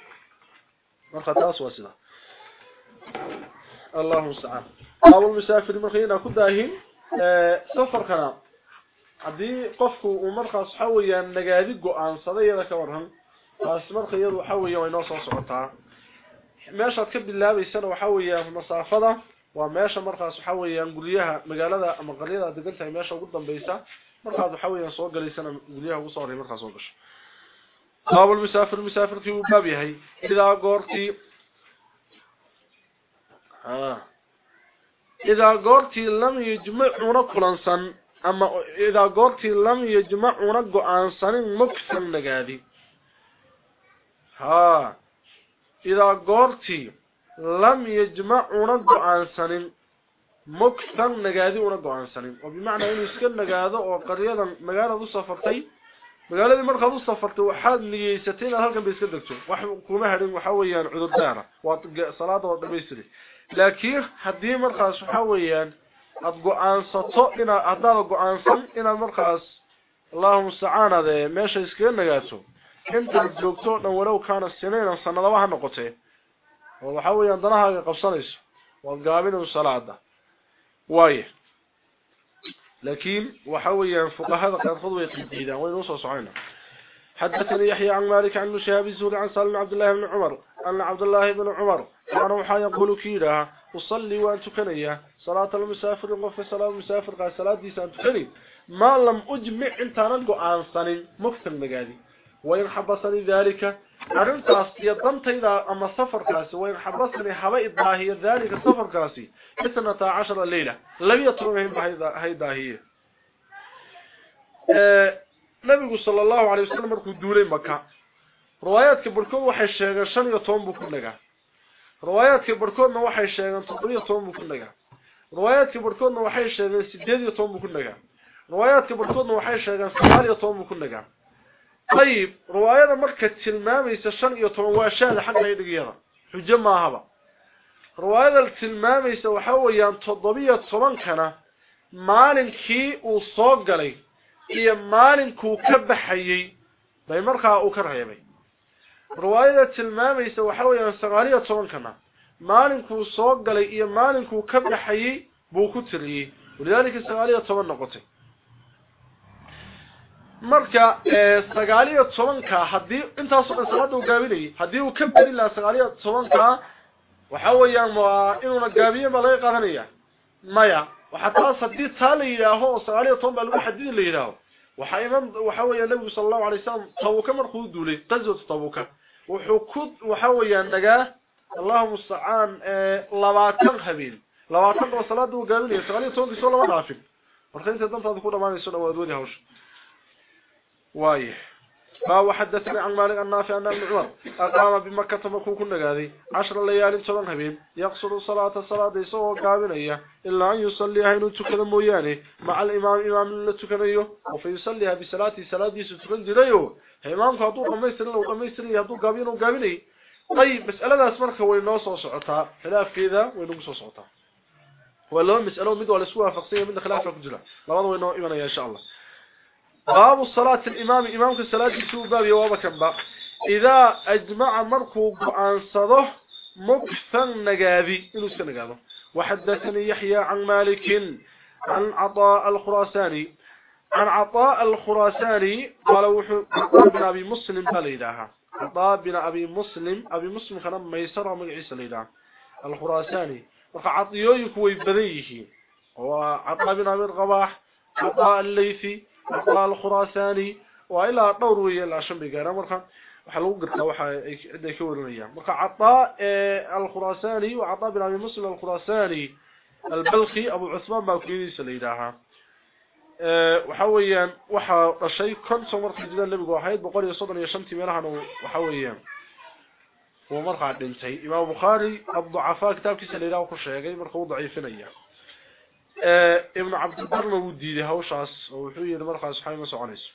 مرخة تاس واسده اللهم استعان أول المسافر مرخينا كداهين سفر كنا haddii qofku uu markaas waxa weeyaan nagaadi go'aansaday iyada ka waran taas markayadu waxa weeyaan way noo soo socotaa meeshaad ka bilaabaysana waxa weeyaan masaafada waa meesha markaas waxa weeyaan guryaha magaalada ama qaryada degan tahay meesha ugu dambaysa markaad waxa weeyaan soo galaysana guryaha ugu soo horeey markaas soo gasho qaabul musaafir musaafirkii uu baab yahay idaa goortii ها إذا قرتي لم يجمعون كلانسان أما إذا قرتي لم يجمعون قعنسان مكسن نقادي ها. إذا قرتي لم يجمعون قعنسان مكسن نقادي ونقعنسان وبمعنى إنه يسكن نقاده وقرية مقالة سفرتي magaaladii markaad u safartay waxaad niyeysateen inaad halkan bay iska degto wax kuma harin waxa weeyaan cudur haddii markaas waxa weeyaan aad go-aansato inaad haddaad go-aansan inaad markaas allahu mustacaan ade meesha iskaga nagaato intaad joogto dhan walow kaana sinaynan sanadaba ha noqotee oo waxa weeyaan danahaaga qabsanayso waad gaabinayo salaada waaye لكن وحويا فقهاء قد خذوا يقيدان وين وصل صعينا حدثني يحيى عن مالك عن مشاب الزهري عن سالم عبد الله بن عمر أن عبد الله بن عمر كان وحا يقول كيرا أصلي وأن تكنيا صلاة المسافر وقف صلاة المسافر قال صلاة دي سأن تكني ما لم أجمع أنت نلقو عن سنين مكثر مقادي وإن حبسني ذلك أرنتاس يضمتيدا أما سفر كاسي. وإن حبسني حبا إضاهي ذلك السفر كاسي. إثنة عشر الليلة لم يطرمهم بهيداهي نبي صلى الله عليه وسلم مركو دولي مكة روايات كبركون وحي الشيغان شن يطوم بكل روايات كبركون وحي الشيغان تطبيع يطوم بكل روايات كبركون وحي الشيغان سديد يطوم بكل روايات كبركون وحي الشيغان سمال يطوم بكل طيب رواية مركة تلماميسة شن يطوم واشاد حق يدقيها حجة ما هبا رواية التلماميسة وحويان تضبية طبان كان maalinkii uu soo galay iyo maalinkuu ka baxayay bay markaa uu ka reebay riwaayada tilmaamaysa waxa weeyaan sagaaliyo tobankana maalinkuu soo galay iyo maalinkuu ka baxayay buu ku tiriyey walidaalika sagaaliyo toban noqotay marka sagaaliyo tobanka haddii intaasoo dhan salaada uu gaabinayay haddii uu ka beri lahaa sagaaliyo tobanka waxa weeyaan waa inuuna gaabiye baa laga qaadanaya maya وحتى صديت تالي يراهو صغاليه طن بلو حديد اللي يراهو waxa وحيمن وحاول النبي صلى الله عليه وسلم تو كما خو دولي قزوة تبوك وحكود وحاويان دغا اللهم استعان 20 آه، خبيل. 20 صلاة دو غاوي 20 صلاه دو غاوي ورخيت دم تاع دو دو ما نسول واي. فهو حدثني عن مالك النافع أن ابن عمر. أقام بمكة مكون كنا قاذي عشر ليال طبعا حبيب. يقصر صلاة الصلاة يسوه قابلية. إلا أن يصليها إنه تكذا موياني. مع الإمام إمام اللي تكذيه وفيصليها بصلاة صلاة يسو تكذا ليه إمام فهدو قميسر له قميسر يهدو قابين وقابلي طيب مسألة أسمرك وينوص وصعطها خلاف كذا وينوص وصعطها ولو مسألة مدوى لسوها فقصية من خلاف الكجلة لبعض وينوص إيمانا إن شاء الله. باب الصلاة الإمام. إمامك الصلاة يسوء باب يوابك با إذا أجمع مركو عن صده مكثن نقاذي إنه سنقاذه وحدثني يحيى عن مالك عن عطاء الخراساني. عن عطاء الخراساني قال عطاء بن أبي مسلم بليداها عطاء بن أبي مسلم أبي مسلم كان ميسر مقعيس ليدا الخراساني. وقعطيوه يكوي بذيه وعطاء بن أبي الغباح عطاء الليثي وقال الخراساني وإلى دوروية العشان بيقارة مرخا وحلو قرطة وحا إيكي ورنية مرخا عطاء الخراساني وعطاء بنامي مسلم الخراساني البلخي أبو عثمان موكيني سليداها وحاويا وحا رشاي كنت سمرت جدا لبقوا حيات بقول يصدر يشمتي مرحان وحاويا ومرخا عدلتي إمام بخاري أبو الضعفاء كتابك سليداها وقرشاها مرخا وضعيفين أيها ابن عبد البر وديده هوشاس وحو يري مرخص حي ما سكنيس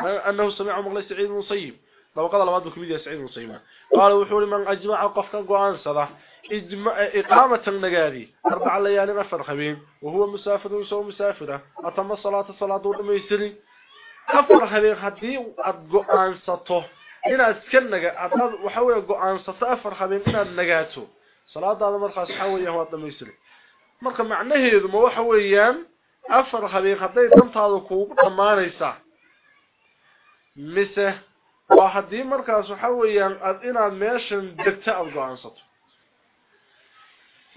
أنه سمع مغلي سعيد المصيب طبقه لبعض كميديا سعيد وصيما قال وحول من أجمع قفك قوان صدا اجمع إقامة النغادي أربع ليالي غفر خبين وهو مسافر وسو أتم الصلاة الصلاه ودميسري afar habeen hadii aad go'aansato inaad iska naga aad waxa weeye go'aansato afar habeen inaad nagaato salaadaada markaas waxa weeye waa dhameystir marka macnaheedu ma waxa weeyaan afar habeen haday dantaadu kuugu dhamaanaysa mise waa hadii markaas waxa weeyaan aad inaad meeshan degto aad go'aansato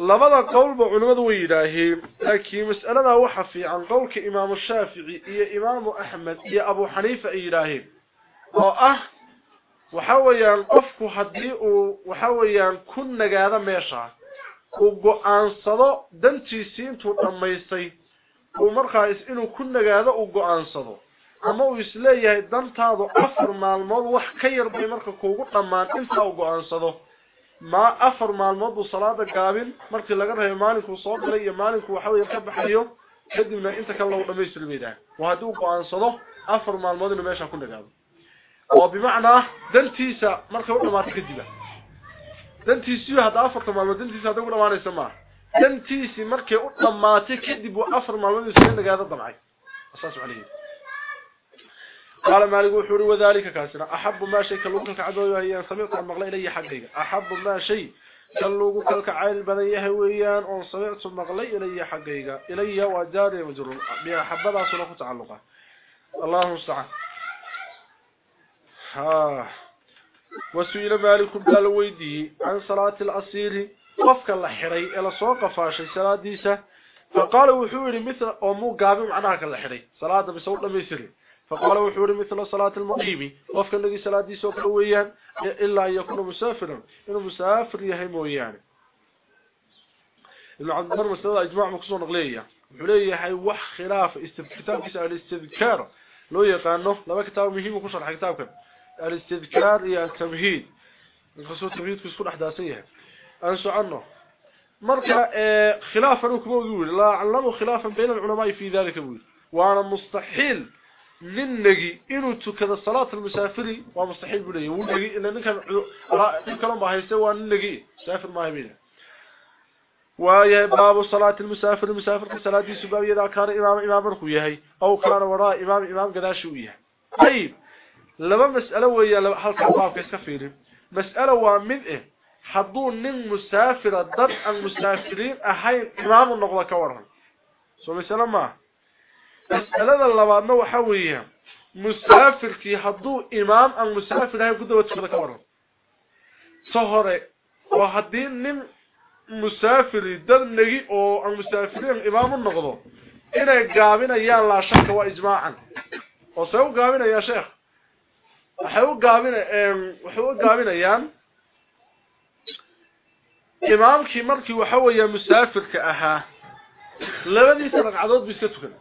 labada qowlba culimadu way yiraahdeen laakiin mas'alada waxa fiican qowlka imaam shaafici iyo imaam ahmed iyo abu xaniifa ay yiraahdeen oo ah waxa weeyaan qofku hadii uu waxa weeyaan ku nagaada meesha uu go'aansado dantiisii intuu dhamaystay uu markaas inuu ku nagaado uu go'aansado. Ama uu isleeyahay dantaadu afar maalmood wax ka yar bay marka kuugu dhamaan inta uu go'aansado. ما أفر مع الموضوع صلاة قابل مركي لقرها مالك وصوت لي مالك وحاول يركب حيو كدبنا انت كان لو دميس الميدان وهدوك عن صلاة أفر مع الموضوع انه ماشا كنا قابل وبمعنى دنتيسا مركي وقنا ما تكدبا دنتيسي هذا أفر مع الموضوع دنتيسا هذا وقنا ما نسمع دنتيسي مركي وقنا ما تكدب وأفر مع الموضوع سنين قادة ضمعي أساس عليه قال مالك وحوري وذلك كاسنا أحب ما شيء كاللوك الكعدو وهي سمعت عن مغلي إلي حقيقة أحب ما شيء كاللوك الكعيل بنيه ويان أن سمعت مغلي إلي حقيقة إلي وجاري مجرور بأحب ذا سنة تعلقة الله مستعان ها وسئل مالك قال ويدي عن صلاة الأصيل. قفك اللحري إلى سوق فاشي صلاة ديسة. فقال وحوري مثل أمو قابل معناها كاللحري صلاة بسوط لميسري فقال وحوري مثل صلاة المقيم. وفق الذي صلاة دي سوق ويان إلا أن يكون مسافرا. إنه مسافر ويان إنه عند مر مسألة إجماع مقصود نقلية حلية حي وح خلاف كسا الاستذكار لو يقانه لما كتاب مهم وكسر كتاب الاستذكار هي التمهيد. الخصوص التمهيد في سكون أحداثية. أنسو عنه مركا خلافا وكبوذول لا علموا خلافا بين العلماء في ذلك بول وأنا مستحيل لنجي إنه تكذا صلاة المسافري ومستحيل بليه ونجي إن نكان نكان ما هيسوى نجي سافر ما هبينه ويا باب صلاة المسافر المسافر صلاة سباب إذا كان إمام إمام رخوية أو كان وراء إمام إمام قداشويه طيب لما مسألة ويا هل كان باب كسفير مسألة ومن حضون من مسافر ضد المسافرين أحين إمام النقضة كورهم سو مسألة ما؟ مسألة اللبادنا وحوية. مسافر كي حضو إمام أن مسافر هاي قدوة كذا كورهم صهر وحدين من مسافر ضد نجي أو أن مسافرين إمام النقضة. إنا قابنا يا لا شك وإجماعا. وسيو قابنا يا شيخ وحيو قابنا وحيو قابنا يان imaamkii markii waxa weeye musaafirka ahaa labadiisa ragcadood bi iska tukan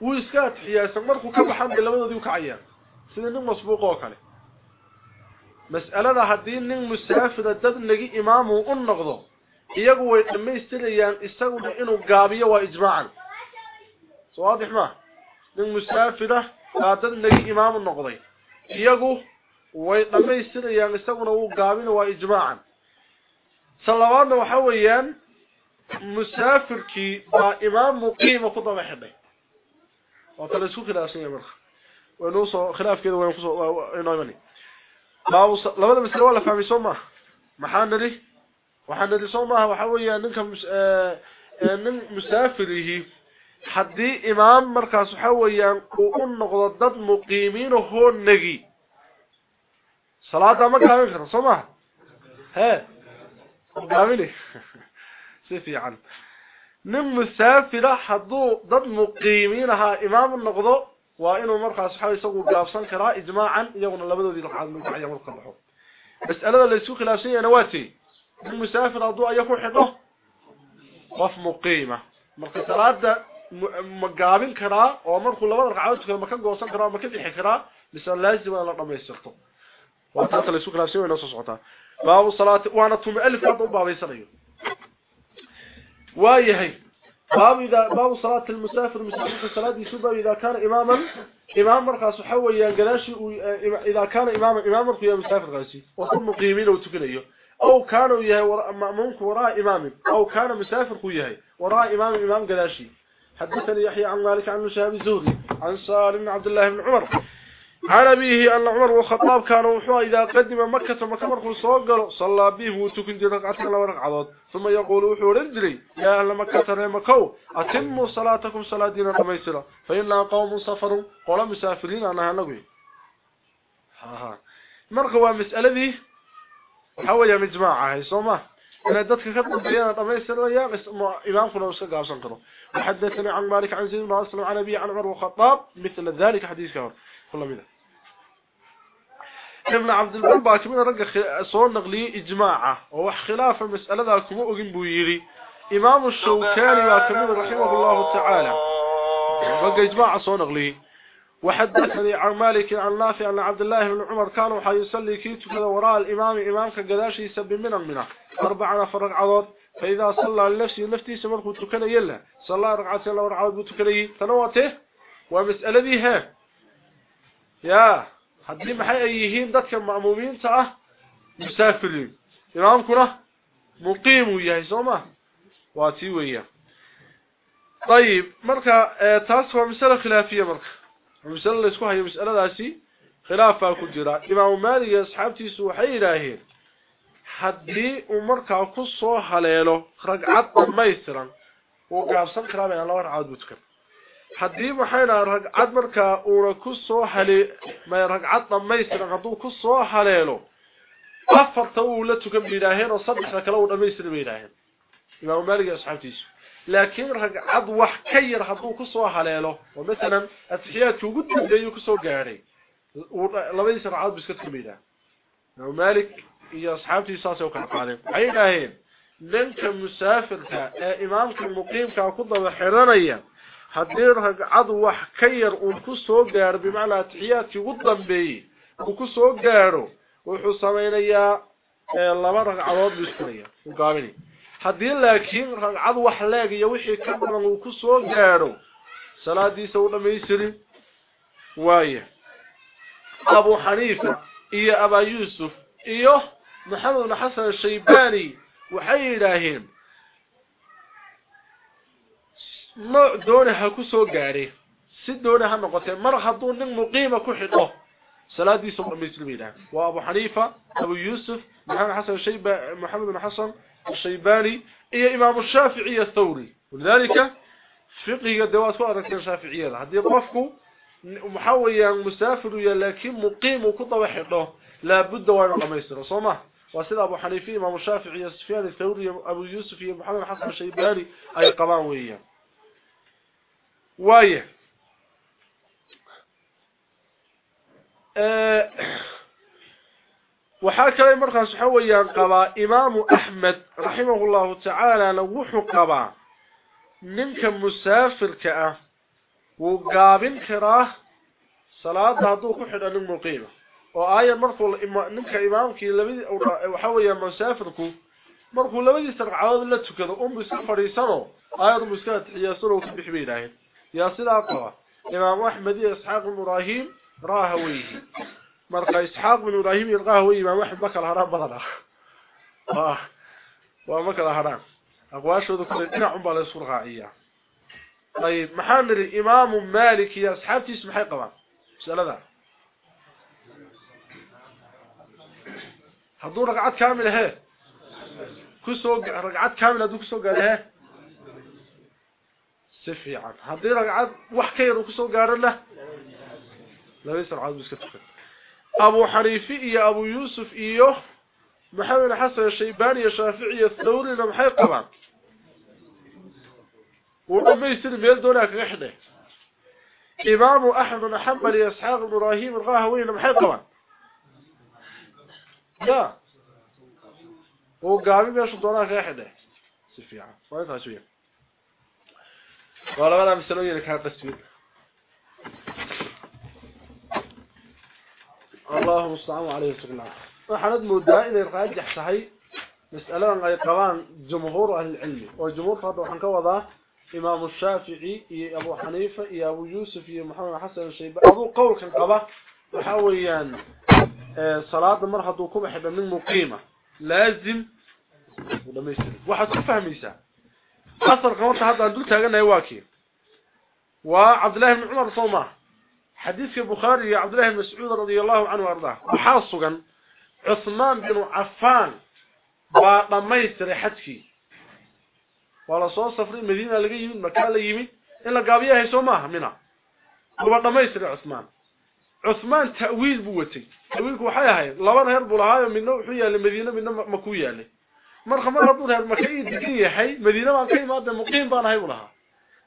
wuu iska atixiyaasan markuu ka baxan bay labadoodii u kacayaan sida nin masbuuq oo kale mas'alada haddii nin musaafira dad nagi imaamu u noqdo iyagu way dhammaystirayaan isaguna inuu gaabiyo waa ijmaacan soo waadix ma nin musaafira baa dad nagi imaamu noqday iyagu way dhammaystirayaan isaguna wuu gaabina waa ijmaacan salawaadna waxa weeyaan musaafirkii baa imaam muqiima ku daba xidhay oo kale isku khilaafsan yahay marka waynu soo khilaafkeeda waynu ku soo inoo imani baabu labada mas'ala wala fahmi soo ma maxaa nari waxaa nari soo ma waxa weeyaan ninka nin musaafirihi waxa weeyaan uu u noqdo dad muqiimiin oo nagi salaada ma gaabin karo soo ma hee قابله سيفي عن نم مسافرة حدو ضد مقيمينها إمام النقضو وإنه مرخى صحابي يسوقوا قابسان كراء إجماعا يقولون لبدو ذي الحال من كعيا مرقبحو مسألة اللي يسوق خلافسية نواتي نم مسافر أضوء أن يكون حقه وف مقيمة مرخى ثلاثة مقابل كراء ومرخى لبدو رقعوت كما كان قوصان كراء ومكان يحي كراء لسان لازم أن لقنا يسرطو وأنت اللي يسوق خلافسية ونوصى صعوتها باب الصلاة وأنا تم ألف هذا باب يسريه وايهي باب إذا باب صلاة المسافر مسافر الصلاة يسوب إذا كان إماما إمام مرخص حويا قلاشي إذا كان إماما إمام مرخيا مسافر غاسي وهم مقيمين وتكنيه أو كانوا يهي مأمونك وراء إمام أو كان مسافر كويهي وراء إمام إمام قلاشي. حدثني يحيى عن مالك عن شهاب الزهري عن صالح بن عبد الله بن عمر. عن أبيه أن عمر والخطاب كانوا وحوا إذا قدم مكة مكة مرخو صوغل صلى به وتكن دي رقعتين لو رقعضات ثم يقول وحوا رجلي يا أهل مكة ريمكو أتموا صلاتكم صلاة دينا رميسرة فإنها قوم سفر قولا مسافرين أنا هنقوي مرخوا مسألة ذي وحاول يا مجماعة هاي صومة. أنا دتك كتب بيانا رميسرة يا إمامكم لو سقع سنكروا وحدثني عن مالك عن زيد بن أسلم عن أبي عن عمر والخطاب مثل ذلك حديث كهر كل منه ابن عبد البر ragga soo naqliyay ijmaaca oo wax khilaaf mas'alada kuma ogin buu yiri imaam shawkani baa kamid rahimahullahu ta'ala ragga ijmaaca soo naqliyay وحدثني عن مالك عن نافع عن عبد الله بن عمر كانوا حيصلي كيت كذا وراء الإمام إمامك قداشي يسب من المنى أربعة فرق عضوات فإذا صلى لنفسه نفسه سمره تكلي يلا. صلى رقعات الله ورقعات تكلي تنواته ومسألة بيها. يا حد لي محي أيهين ذاتك معمومين تاع مسافرين. إمام كنا وياه يا واتي وياه. طيب مركة آه، تاسفة مسألة خلافية مركة مسألة اللي سكوها هي مسألة داسي. خلافة كدراء إمام مالي يا أصحابتي سوحي إلهين. Haddii uu markaa ku soo haleelo ragcad dhamaystiran wuu gaabsan karaa bayaan laba ragcadood buu tukan haddii waxayna ragcad markaa uuna ku soo hale ragcad dhamaystiran hadduu ku soo haleelo afarta uu la tukan biidaaheen oo saddexda kale uu dhamaystiran biidaaheen imaamu maalik iyo asxaabtiisu laakiin ragcad wax ka yar hadduu ku soo haleelo oo masalan atixiyaadka ugu dambeeyay ku soo gaadhay labadiisa ragcad buu iska tukan biidaa imaamu maalik ee imaamka muqiimka ku daba xiranaya haddii ragcad wax ka yar uu ku soo gaaro bimacnaa atixiyaadkii ugu dambeeyey uu ku soo gaaro wuxuu samaynayaa laba ragcadood buu iskunaya uu gaabinaya haddii laakiin ragcad wax leeg iyo wixii ka badan uu ku soo gaaro salaadiisa uu dhamaystirin waaya abu xaniifa iyo abaa yuusuf iyo محمد بن حسن الشيباني وحي إلهيم. ما دوني هكو سو غاري سيد دوني هم قتل مرحضون نن مقيمة كحيطه صلاة دي سمع مسلمين وأبو حنيفة أبو يوسف محمد, حسن الشيب... محمد بن حسن الشيباني إيا إمام الشافعي الثوري. ولذلك فقه قدوات فؤادك الشافعية. هذا يقفكو محاول يا مسافر يا لكن مقيم وكطه وحده لا بد وأنا قميص رسومه وسيد أبو حنيفة إمام الشافعي السفيان الثوري أبو يوسف يا محمد حسن الشيباني أي قوام ويا واي. أه، ا وحال كلام مرخان سحويان قبا إمام أحمد رحمه الله تعالى لو قبا منك مسافر كأه وقابل كراه صلاة ذاته خدن مقيمة. وآيه مرتو نكا إمامك وحا ويا مسافرك مرتو لبدي سرق عاد لا تكد ام بسفر يسرو آيه مسكات يا سرو تخبي بينا يا سلا قوا امام احمد اسحاق بن إبراهيم راهوي مرق اسحاق بن إبراهيم القهوي امام احمد بكر هرام بدر آه وامك الهرام اقواشو دكتور أنا عم بالي سرقائيه طيب محامر الامام مالك يا اسحاق تسمح يقوا سلاذا هذو رقعات كاملة ها رقعات كاملة دو كسو قال ها سفيعا هذو رقعات وحكير وكسو قال له لا بيسر عاد بسكتفك أبو حريفي يا أبو يوسف إيوه محمد حسن الشيباني الشافعي الثوري نمحي قبر وعمي سلمي يدونك إحنا إمام أحمد الحمل يسحاق إبراهيم الغاهوي نمحي قبر لا. وقابل ميش دونك إحنا سفيعة. ما ينفع شوية ولا ولا مسلوية لك هذا السبيل الله المستعان عليه السلام. waxaan moodaa inay raajix tahay mas'aladan ay qabaan jumhuur ahli ilmi oo jumhuur hadda waxaan ka wadaa إمام الشافعي إيه أبو حنيفة إيه أبو يوسف إيه محمد حسن الشيبة. أبو قول كان قبا آه، صلاة مرحة وكوبة حبا من مقيمة. لازم يسرق واحد كفهميسا أصر قمرت هذا أدول تاقنا يواكي. وعبد الله بن عمر صومه. حديث البخاري عبد الله بن مسعود رضي الله عنه وأرضاه. وحاصقا عثمان بن عفان وضميستر حدكي. ولا yimid marka la yimid in la gaabiyo hayso maaha mina waa dhameystir Uthman عثمان تأويل بوتي تأويلك وحايا هاي لابان هربو لهاي من نوحيه للمدينه من نوع مكويا لي مرخا ما ربو لهاي المكايد حي مدينة ما كاي مادة مقيم بان هاي ولها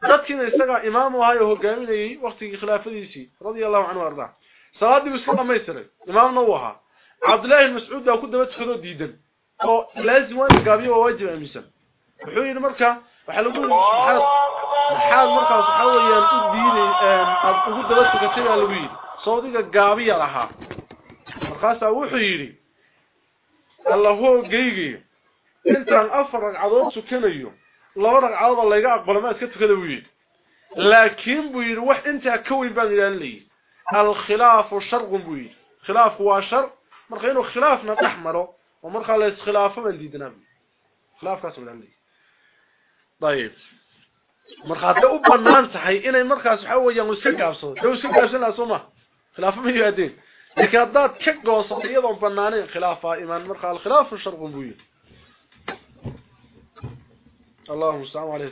ذات كنا يستقع إمامه هاي وهو قامل أي وقت خلافة رضي الله عنه وارضاه صلاة دي بسلقة ما يسري إمام نوها عبد الله المسعود لو كنت بتخذو ديدن أو لازم وانت قابي وواجب أميسا بحوية المركة وحلوه حال مركة وصحوة يانتو الدين أقود دبستو كتير على الويل صوتك قابية لها. فالخاصة وحيري الله هو قيقي. انت عن أفرق عضوك سكني لورق عضو الله يقعق برمات كتكذوي لكن بوير وح انت اكوي بان لي الخلاف والشرق بوير خلاف هو شرق. مرخينو خلافنا تحمره ومرخى ليس خلافة من دي دنام. خلاف كاسو لأن لي طيب. مرخى تقوب بان نانسحي إلي مرخى سحوه يانو سكاسو لو سكاسو لأن سومه laakiin hadaad ka goosato iyadoo banaaneen khilaafa iman marka al khilaaf sharq buu yahay اللهم صل عليه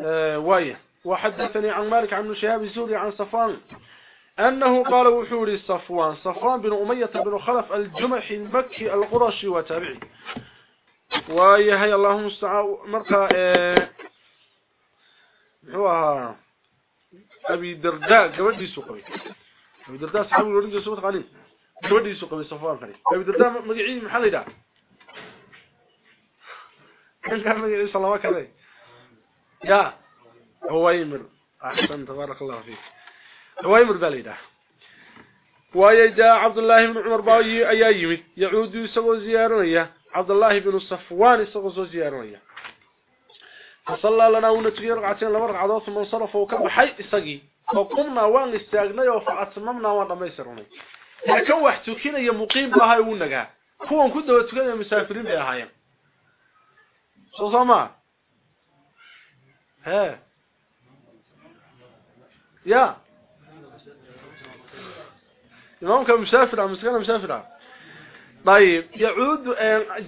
آه وايه وحدثني عن مالك عن شهاب الزهري عن صفان أنه قال وحوري صفوان. صفوان بن أمية بن خلف الجمحي المكي القرشي وتابعي. ويهي اللهم استعاء مرقى آه هو أبي درداء قبل سوقي أبي درداء صحابي ورنجي سوقت قليل قبل سوقي صفوان قليل أبي درداء مقعين محل دا كان كان مقعين صلى الله عليه يا هو يمر. أحسن تبارك الله فيك. ويمر باليده ويجا عبد الله بن عمر باوي أيا يمد. يعود يسو زيارنيا عبد الله بن صفوان يسو زيارنيا فصلى لنا ونتغير ركعتين لبر ركعات ثم انصرف وكبحي اسقي فقمنا وان استاغنا وفعتممنا وان دميسرني لكن muqiim bahay uu naga kuwan ku daba tukanaya musaafiriin bay ahaayeen soo sama he ya إمامك مسافر عم مسكنا مسافر طيب يعود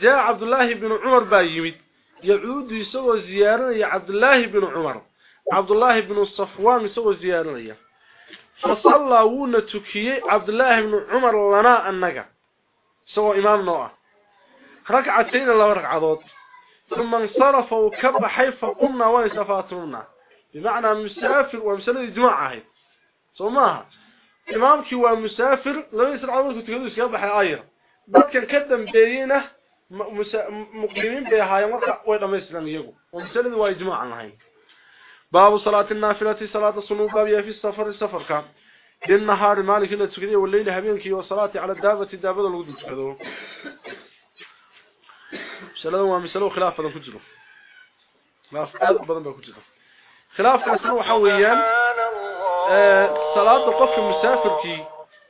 جاء عبد الله بن عمر بايمد يعود يسوى زيارة يا عبد الله بن عمر. عبد الله بن الصفوان يسوى زيارة فصلى ونتكي عبد الله بن عمر لنا النقع سوى إمام نوع. ركعتين الله ركعات ثم انصرف وكب حيث قمنا ونسفاتنا بمعنى مسافر ومسألة جماعة هي سوماها imaamkii waa musaafir labadiis ragcadood ku tukadu iska baxay ayr dadkan ka dambeeyina مقيمين بهاي مرقى وي دمسلم يغو ومسلم وي جماع باب صلاة النافلة صلاة الصنوبة باب في السفر السفر كان. دين نهار مالك إلى تسكدي والليل هبينك كي صلاه على الدابة الدابة لو تسكدو سلام وما مسلو خلاف هذا كجلو ما حويا. آه، صلاة القف المسافر كي.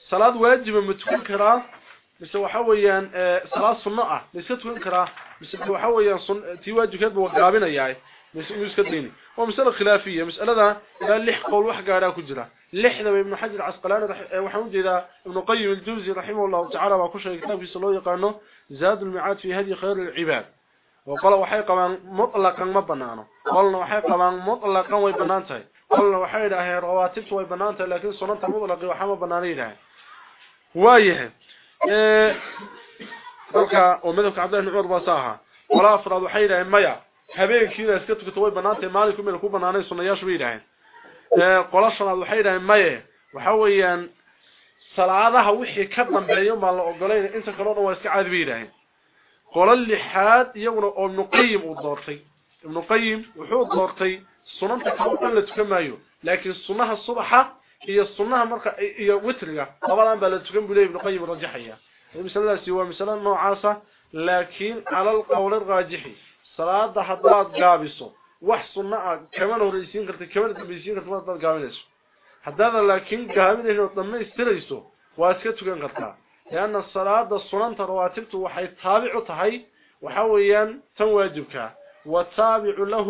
صلاة واجبه متكون كراه mise waxa weeyaan salaad sunno ah ma iska tukan karaa mise waxa weeyaan tii waajibkeedba waa gaabinayaa mise uu iska dayni waa mas'ala khilaafiya mas'alada ilaa lix qowl wax gaaraa ku jira lixda ibn xajar casqalaani waxaan u jeedaa ibn qayyim al-jawzi rahimahullahu ta'ala waa ku sheegay kitaabkiisa loo yaqaano zaad al-mi'ad fi hadi khayr al-ibad وقال waxay qabaan mutlaqan ma banaano qolna waxay qabaan mutlaqan way banaan tahay qolna waxay yiraahdeen rawaatibtu way banaan tahay laakiin sunanta mutlaqi waxa ma banaanayeen waayahay marka oo madhabka Cabdullah ibn Umar baasaha wala afraad waxay yiraahdeen maya habeenkiina iska tukato way banaan tahay maalinku meel ku banaanay sunayaashu way yiraahdeen ee qolashana waxay yiraahdeen maya waxa weeyaan salaadaha wixii ka dambeeyo ma la ogoleyn inta kale oo iska caadi bay yiraahdeen qolal lixaad iyaguna oo ibn qayyim uu doortay ibn qayyim wuxuu doortay sunanta kale la tukamaayo laakiin sunaha subaxa iyo sunaha marka iyo witriga labadan baa la tukan bulay ibn qayyim rajaxaya misaladaasi waa misala noocaasa لكن على القول الراجح صلاة حداد قابسه wax sunna ah kamana horeysiin karta kamana dambaysiin karta ma dad gaabinayso haddana laakiin gaabinayso dhamaystirayso waa iska tukan kartaa لأن الصلاة الصلاة رواتبته وحي تابع تهي وحويا تواجبك وتابع له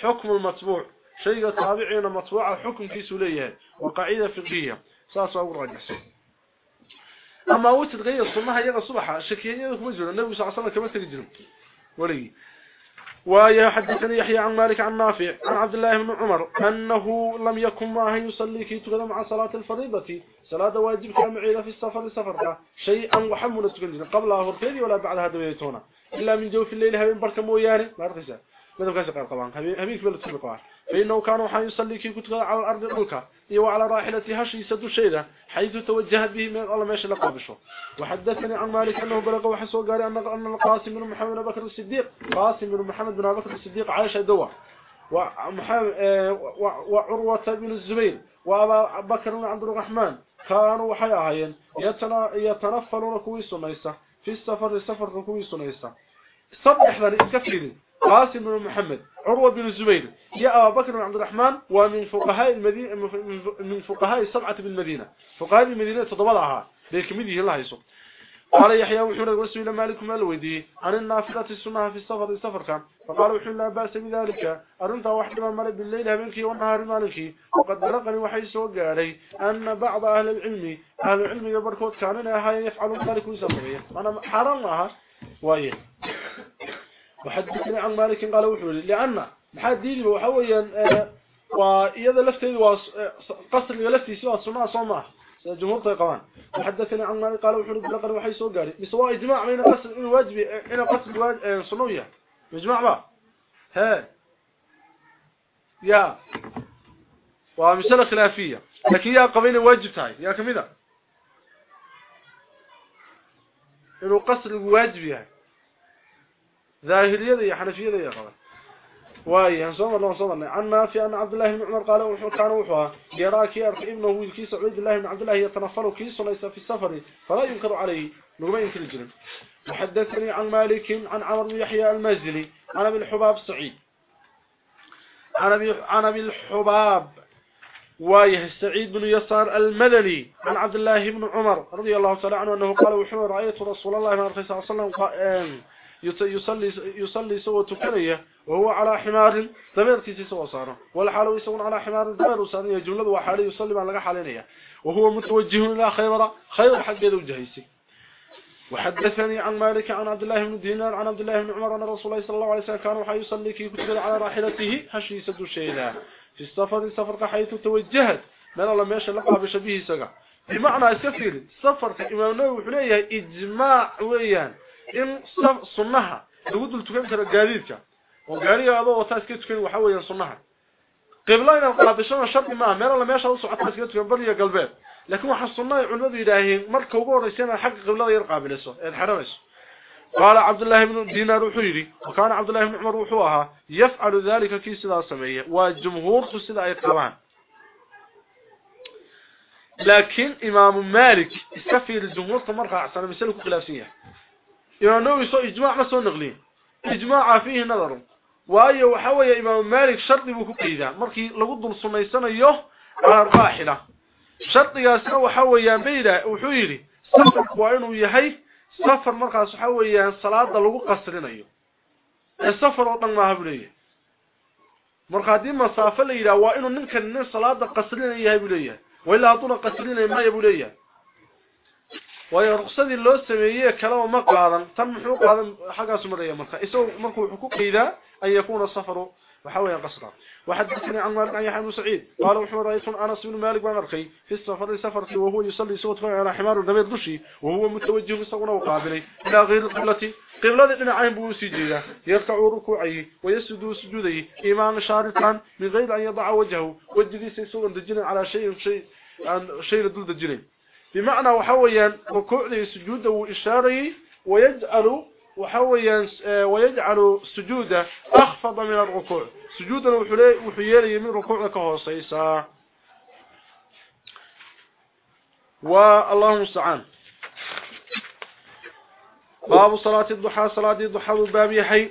حكم المتبوع شيء تابعين متبوع حكم في سلية وقاعدة فقهية. ساسا رجع أما وتد غير الصلاة هي الصبح شكيين يدخل مجرد. النبي صلى الله عليه وسلم كما تجرم ولي. ويحدثني يحيى عن مالك عن نافع عن عبد الله بن عمر أنه لم يكن معه يصلي كي تقدم مع صلاة الفريضة. صلاة واجب كامعيدة في السفر سفر. شيئا وحمل تقدم قبلها هرتين ولا بعدها دويتونا إلا من جوف الليل هبين بركة موياني. ما رتسا ماذا كان سقال طبعا. هبيك بلا تسبق فإنه كان وحا يصلي كي كتغل على الأرض الألكة وعلى راحلة هشي سد الشيدة حيث توجهت به من الله ماشي لقابشه وحدثني عن مالك أنه بلغ وحسو قال أن القاسم بن محمد بكر الصديق قاسم بن محمد بن بكر الصديق عايش دوا وعروة بن الزبير وأبا بكر بن عبد الرحمن كانوا وحياهين يتنفلون كويس نيسا في السفر السفر كويس نيسا صبح ذلك كفيرين قاسم بن محمد عروة بن الزبير. يا أبا بكر بن عبد الرحمن ومن فقهاء المدينة من فقهاء السبعة بالمدينة فقهاء المدينة تضبطها بكمده الله يسوع قال يحيى وحنا وسئل مالك ما الودي عن النافلة السنة في السفر السفر كان. فقال وحنا لا بأس بذلك. أرنت واحد ما مال بالليل منك والنهار مالك. وقد بلغني وحي سوى قالي أن بعض أهل العلم أهل العلم يبركوت كانوا يفعلون ذلك ويسمى أنا حرمها وإيه؟ وحدثني عن مالك قال وحولي لأن محاد ديني وحويا آه، وإذا لفتي قصر لفتي سوى السنة صماه جمهور طيقوان وحدثني عن مالك قال وحولي بلقر وحي سوى قاري بسواء إجماع بين قصر إنه واجبي إنه قصر آه، صنوية. إجماع بقى ها. يا. ومسألة خلافية. لكن يا قبيل واجب تاي. يا كميدا إنه قصر الواجب يعني. ظاهرية يا حنفية يا قبل واي ان صوم الله صوم عنا في أن عبد الله بن عمر قال وحو كان وحو يراك يرك ابنه ويلكي سعيد الله بن عبد الله يتنفر كيس ليس في السفر فلا ينكر عليه. نغما ينكر الجنن وحدثني عن مالك عن عمر يحيى المازلي عن أبي الحباب سعيد. عن أبي عن أبي الحباب وايه سعيد بن يسار المدني عن عبد الله بن عمر رضي الله تعالى عنه أنه قال وحو رأيت رسول الله صلى الله عليه وسلم يصلي يصلي سوى تكنيه وهو على حمار دميرتي سوى صاره والحال يسون على حمار دمير وصانيه جملة وحال يصلي ما لغا حالينيه وهو متوجه إلى خيبر خير حق وجهيسي وحدثني عن مالك عن عبد الله بن دينار عن عبد الله بن عمر أن رسول الله صلى الله عليه وسلم كان وحي يصلي كي كتب على راحلته هشي سد شيئا في السفر السفر حيث توجهت. من الله ماشي لقى بشبيه سقع بمعنى السفر سفر امام نووي وحليه إجماع ويان. In sunnaha lagu dul tukan karo gaadiidka oo gaariga adoo wata iska tukan waxa weeyaan sunnaha qibla ina qaadashada sharti ma meel la meesha u socota iska tukan bariga galbeed laakiin waxa sunnaha culimadu yiraahdeen marka ugu horeysana xaq qiblada yar qaabilayso ee xaramayso قال عبد الله بن دينار وحيري وكان عبد الله بن عمر وحوها يفعل ذلك في سدا سميه والجمهور سدا اي قبان لكن امام مالك استفيد الجمهور مرقع احسن مثل خلافيه إمام النووي سوء إجماع ما سوء نغلين إجماع فيه نظر وآية وحوية إمام مالك شرط بكوك إذا مركي لقد نصنا السنة يوه على الراحلة سو ياسنا وحوية بيلا وحويري سفر قوانو يهي سفر مركا سحوية صلاة لقو قصرين أيوه السفر وطن ما هبليه مركا دي مصافة ليلا وإنو ننكن صلاة قصرين أيها بليه وإلا أطول قصرين أيها بليه waayo ruqsadii loo sameeyay kala ma qaadan tan muxuu qaadan xagaas maraya marka. Isoo markuu wuxuu ku qeydaa ay yakuna safaru وحاول قصرا وحدثني عن مالك عن يحيى بن سعيد قال وحور رئيس انس بن مالك ارخي في السفر سفر وهو يصلي صوت على حمار دمير دشي وهو متوجه بصغنا وقابلي إلى غير القبلة قبلة دنعين بو سجيدا يركع ركوعه ويسجد سجوده ايمان شارطا من غير ان يضع وجهه وجهه سيسوغن دجنا على شيء شيء عن شيء دول دجنين بمعنى وحويا ركوعه سجوده وإشارة ويجعل وحويا ويجعل سجوده أخفض من الركوع. سجودا وحيالي من ركوعه كهوسيسا والله المستعان. باب صلاة الضحى صلاة الضحى باب يحي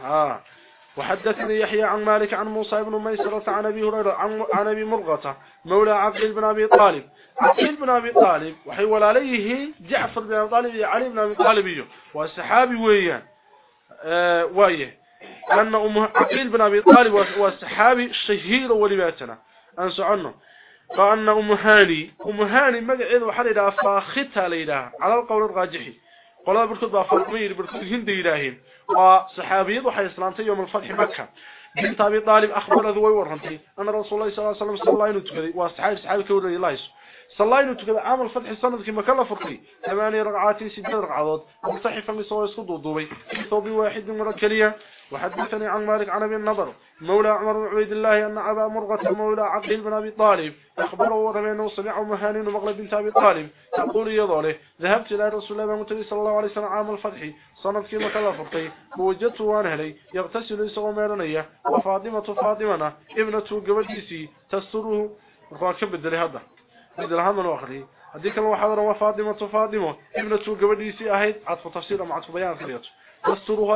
ها. وحدثني يحيى عن مالك عن موسى بن ميسرة عن أبي هريرة عن أبي مرغة مولى عقيل بن أبي طالب. عقيل بن أبي طالب وحيول عليه جعفر بن أبي طالب علي بن أبي طالب والسحابي ويان آه أن أم عقيل بن أبي طالب والسحابي الشهير ولباتنا أنسوا عنه أن أم هاني أم هاني مقعد وحالي فاختها ليلها على القول الراجحي. بافاطمير بركض هندي إلهين وصحابيض وحي إسلامتي يوم الفتح مكة بنت أبي طالب أخبر ذوي ورهنتي أن رسول الله صلى الله عليه وسلم صلى الله عليه وسلم وصحابي صحابي كوري الله يسو صلى الله عليه وسلم عام الفتح السنة كما كلا فرقي ثماني رقعات ست رقعات ملتحفا لصوى يسقط الضوبي ثوبي واحد من ركلية وحدثني عن مالك عن أبي النضر مولى عمر بن عبيد الله أن أبا مرغة مولى عقيل بن أبي طالب أخبره ورمينه سمع مهانين مغلب بنت أبي طالب تقول يضاله ذهبت إلى رسول الله متبي صلى الله عليه وسلم عام الفتح صنف كما كلا فرقي ووجدته وأنا هلي يغتسل يسوى ميرانية وفاطمة فاطمة ابنته قبديسي تستره. وفاكب الدلي هذا. بدل هذا الوخري هذيك الوحضر وفاطمة فاطمة ابنته قبديسي أهيد عطف تفسير مع عطف بيان كليته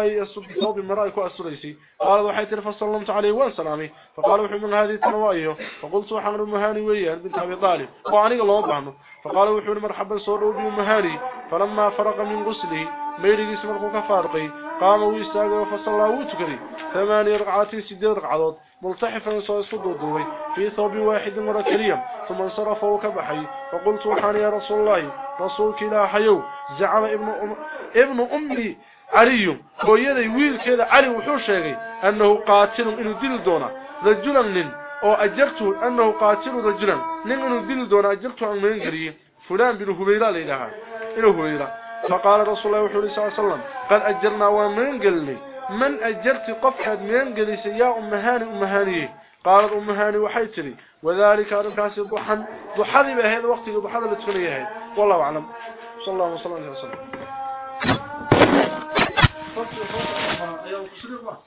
يسب بثوب المرأة كأسريسي قال وحيت فسلمت عليه وسلامي فقال وحي من هذه التنوائيه. فقلت حمل المهاني ويان بنت أبي طالب. وعني الله بعنه فقال وحي مرحبا صوروا بي مهاني. فلما فرق من غسله ميري اسمه كفارقي. قام ويستاغ وفصلى وتكري. ثماني رقعات سديد رقعات. ملتحفا الضوي في ثوب واحد مرة كريم. ثم انصرف وكبحي. فقلت وحاني يا رسول الله. رسولك لا حيو. زعم ابن, أم ابن أمي. علي هويدي ويلكيده علي وحو شيغي انه قاتل انه دل دونا رجلا لن أو اجرته انه قاتل رجلا لن انه دل دونا اجرته عن من غريه فلان بن هبيلا ليلها انه هبيلا فقال رسول الله صلى الله عليه وسلم قد اجرنا ومن قلني من اجرت قف حد من قلس يا امهاني امهاني قالت امهاني وحيتني وذلك ارفاسي ضحن ضحن بها هذا وقت ضحن لتخليها والله اعلم صلى الله عليه وسلم よく知れば。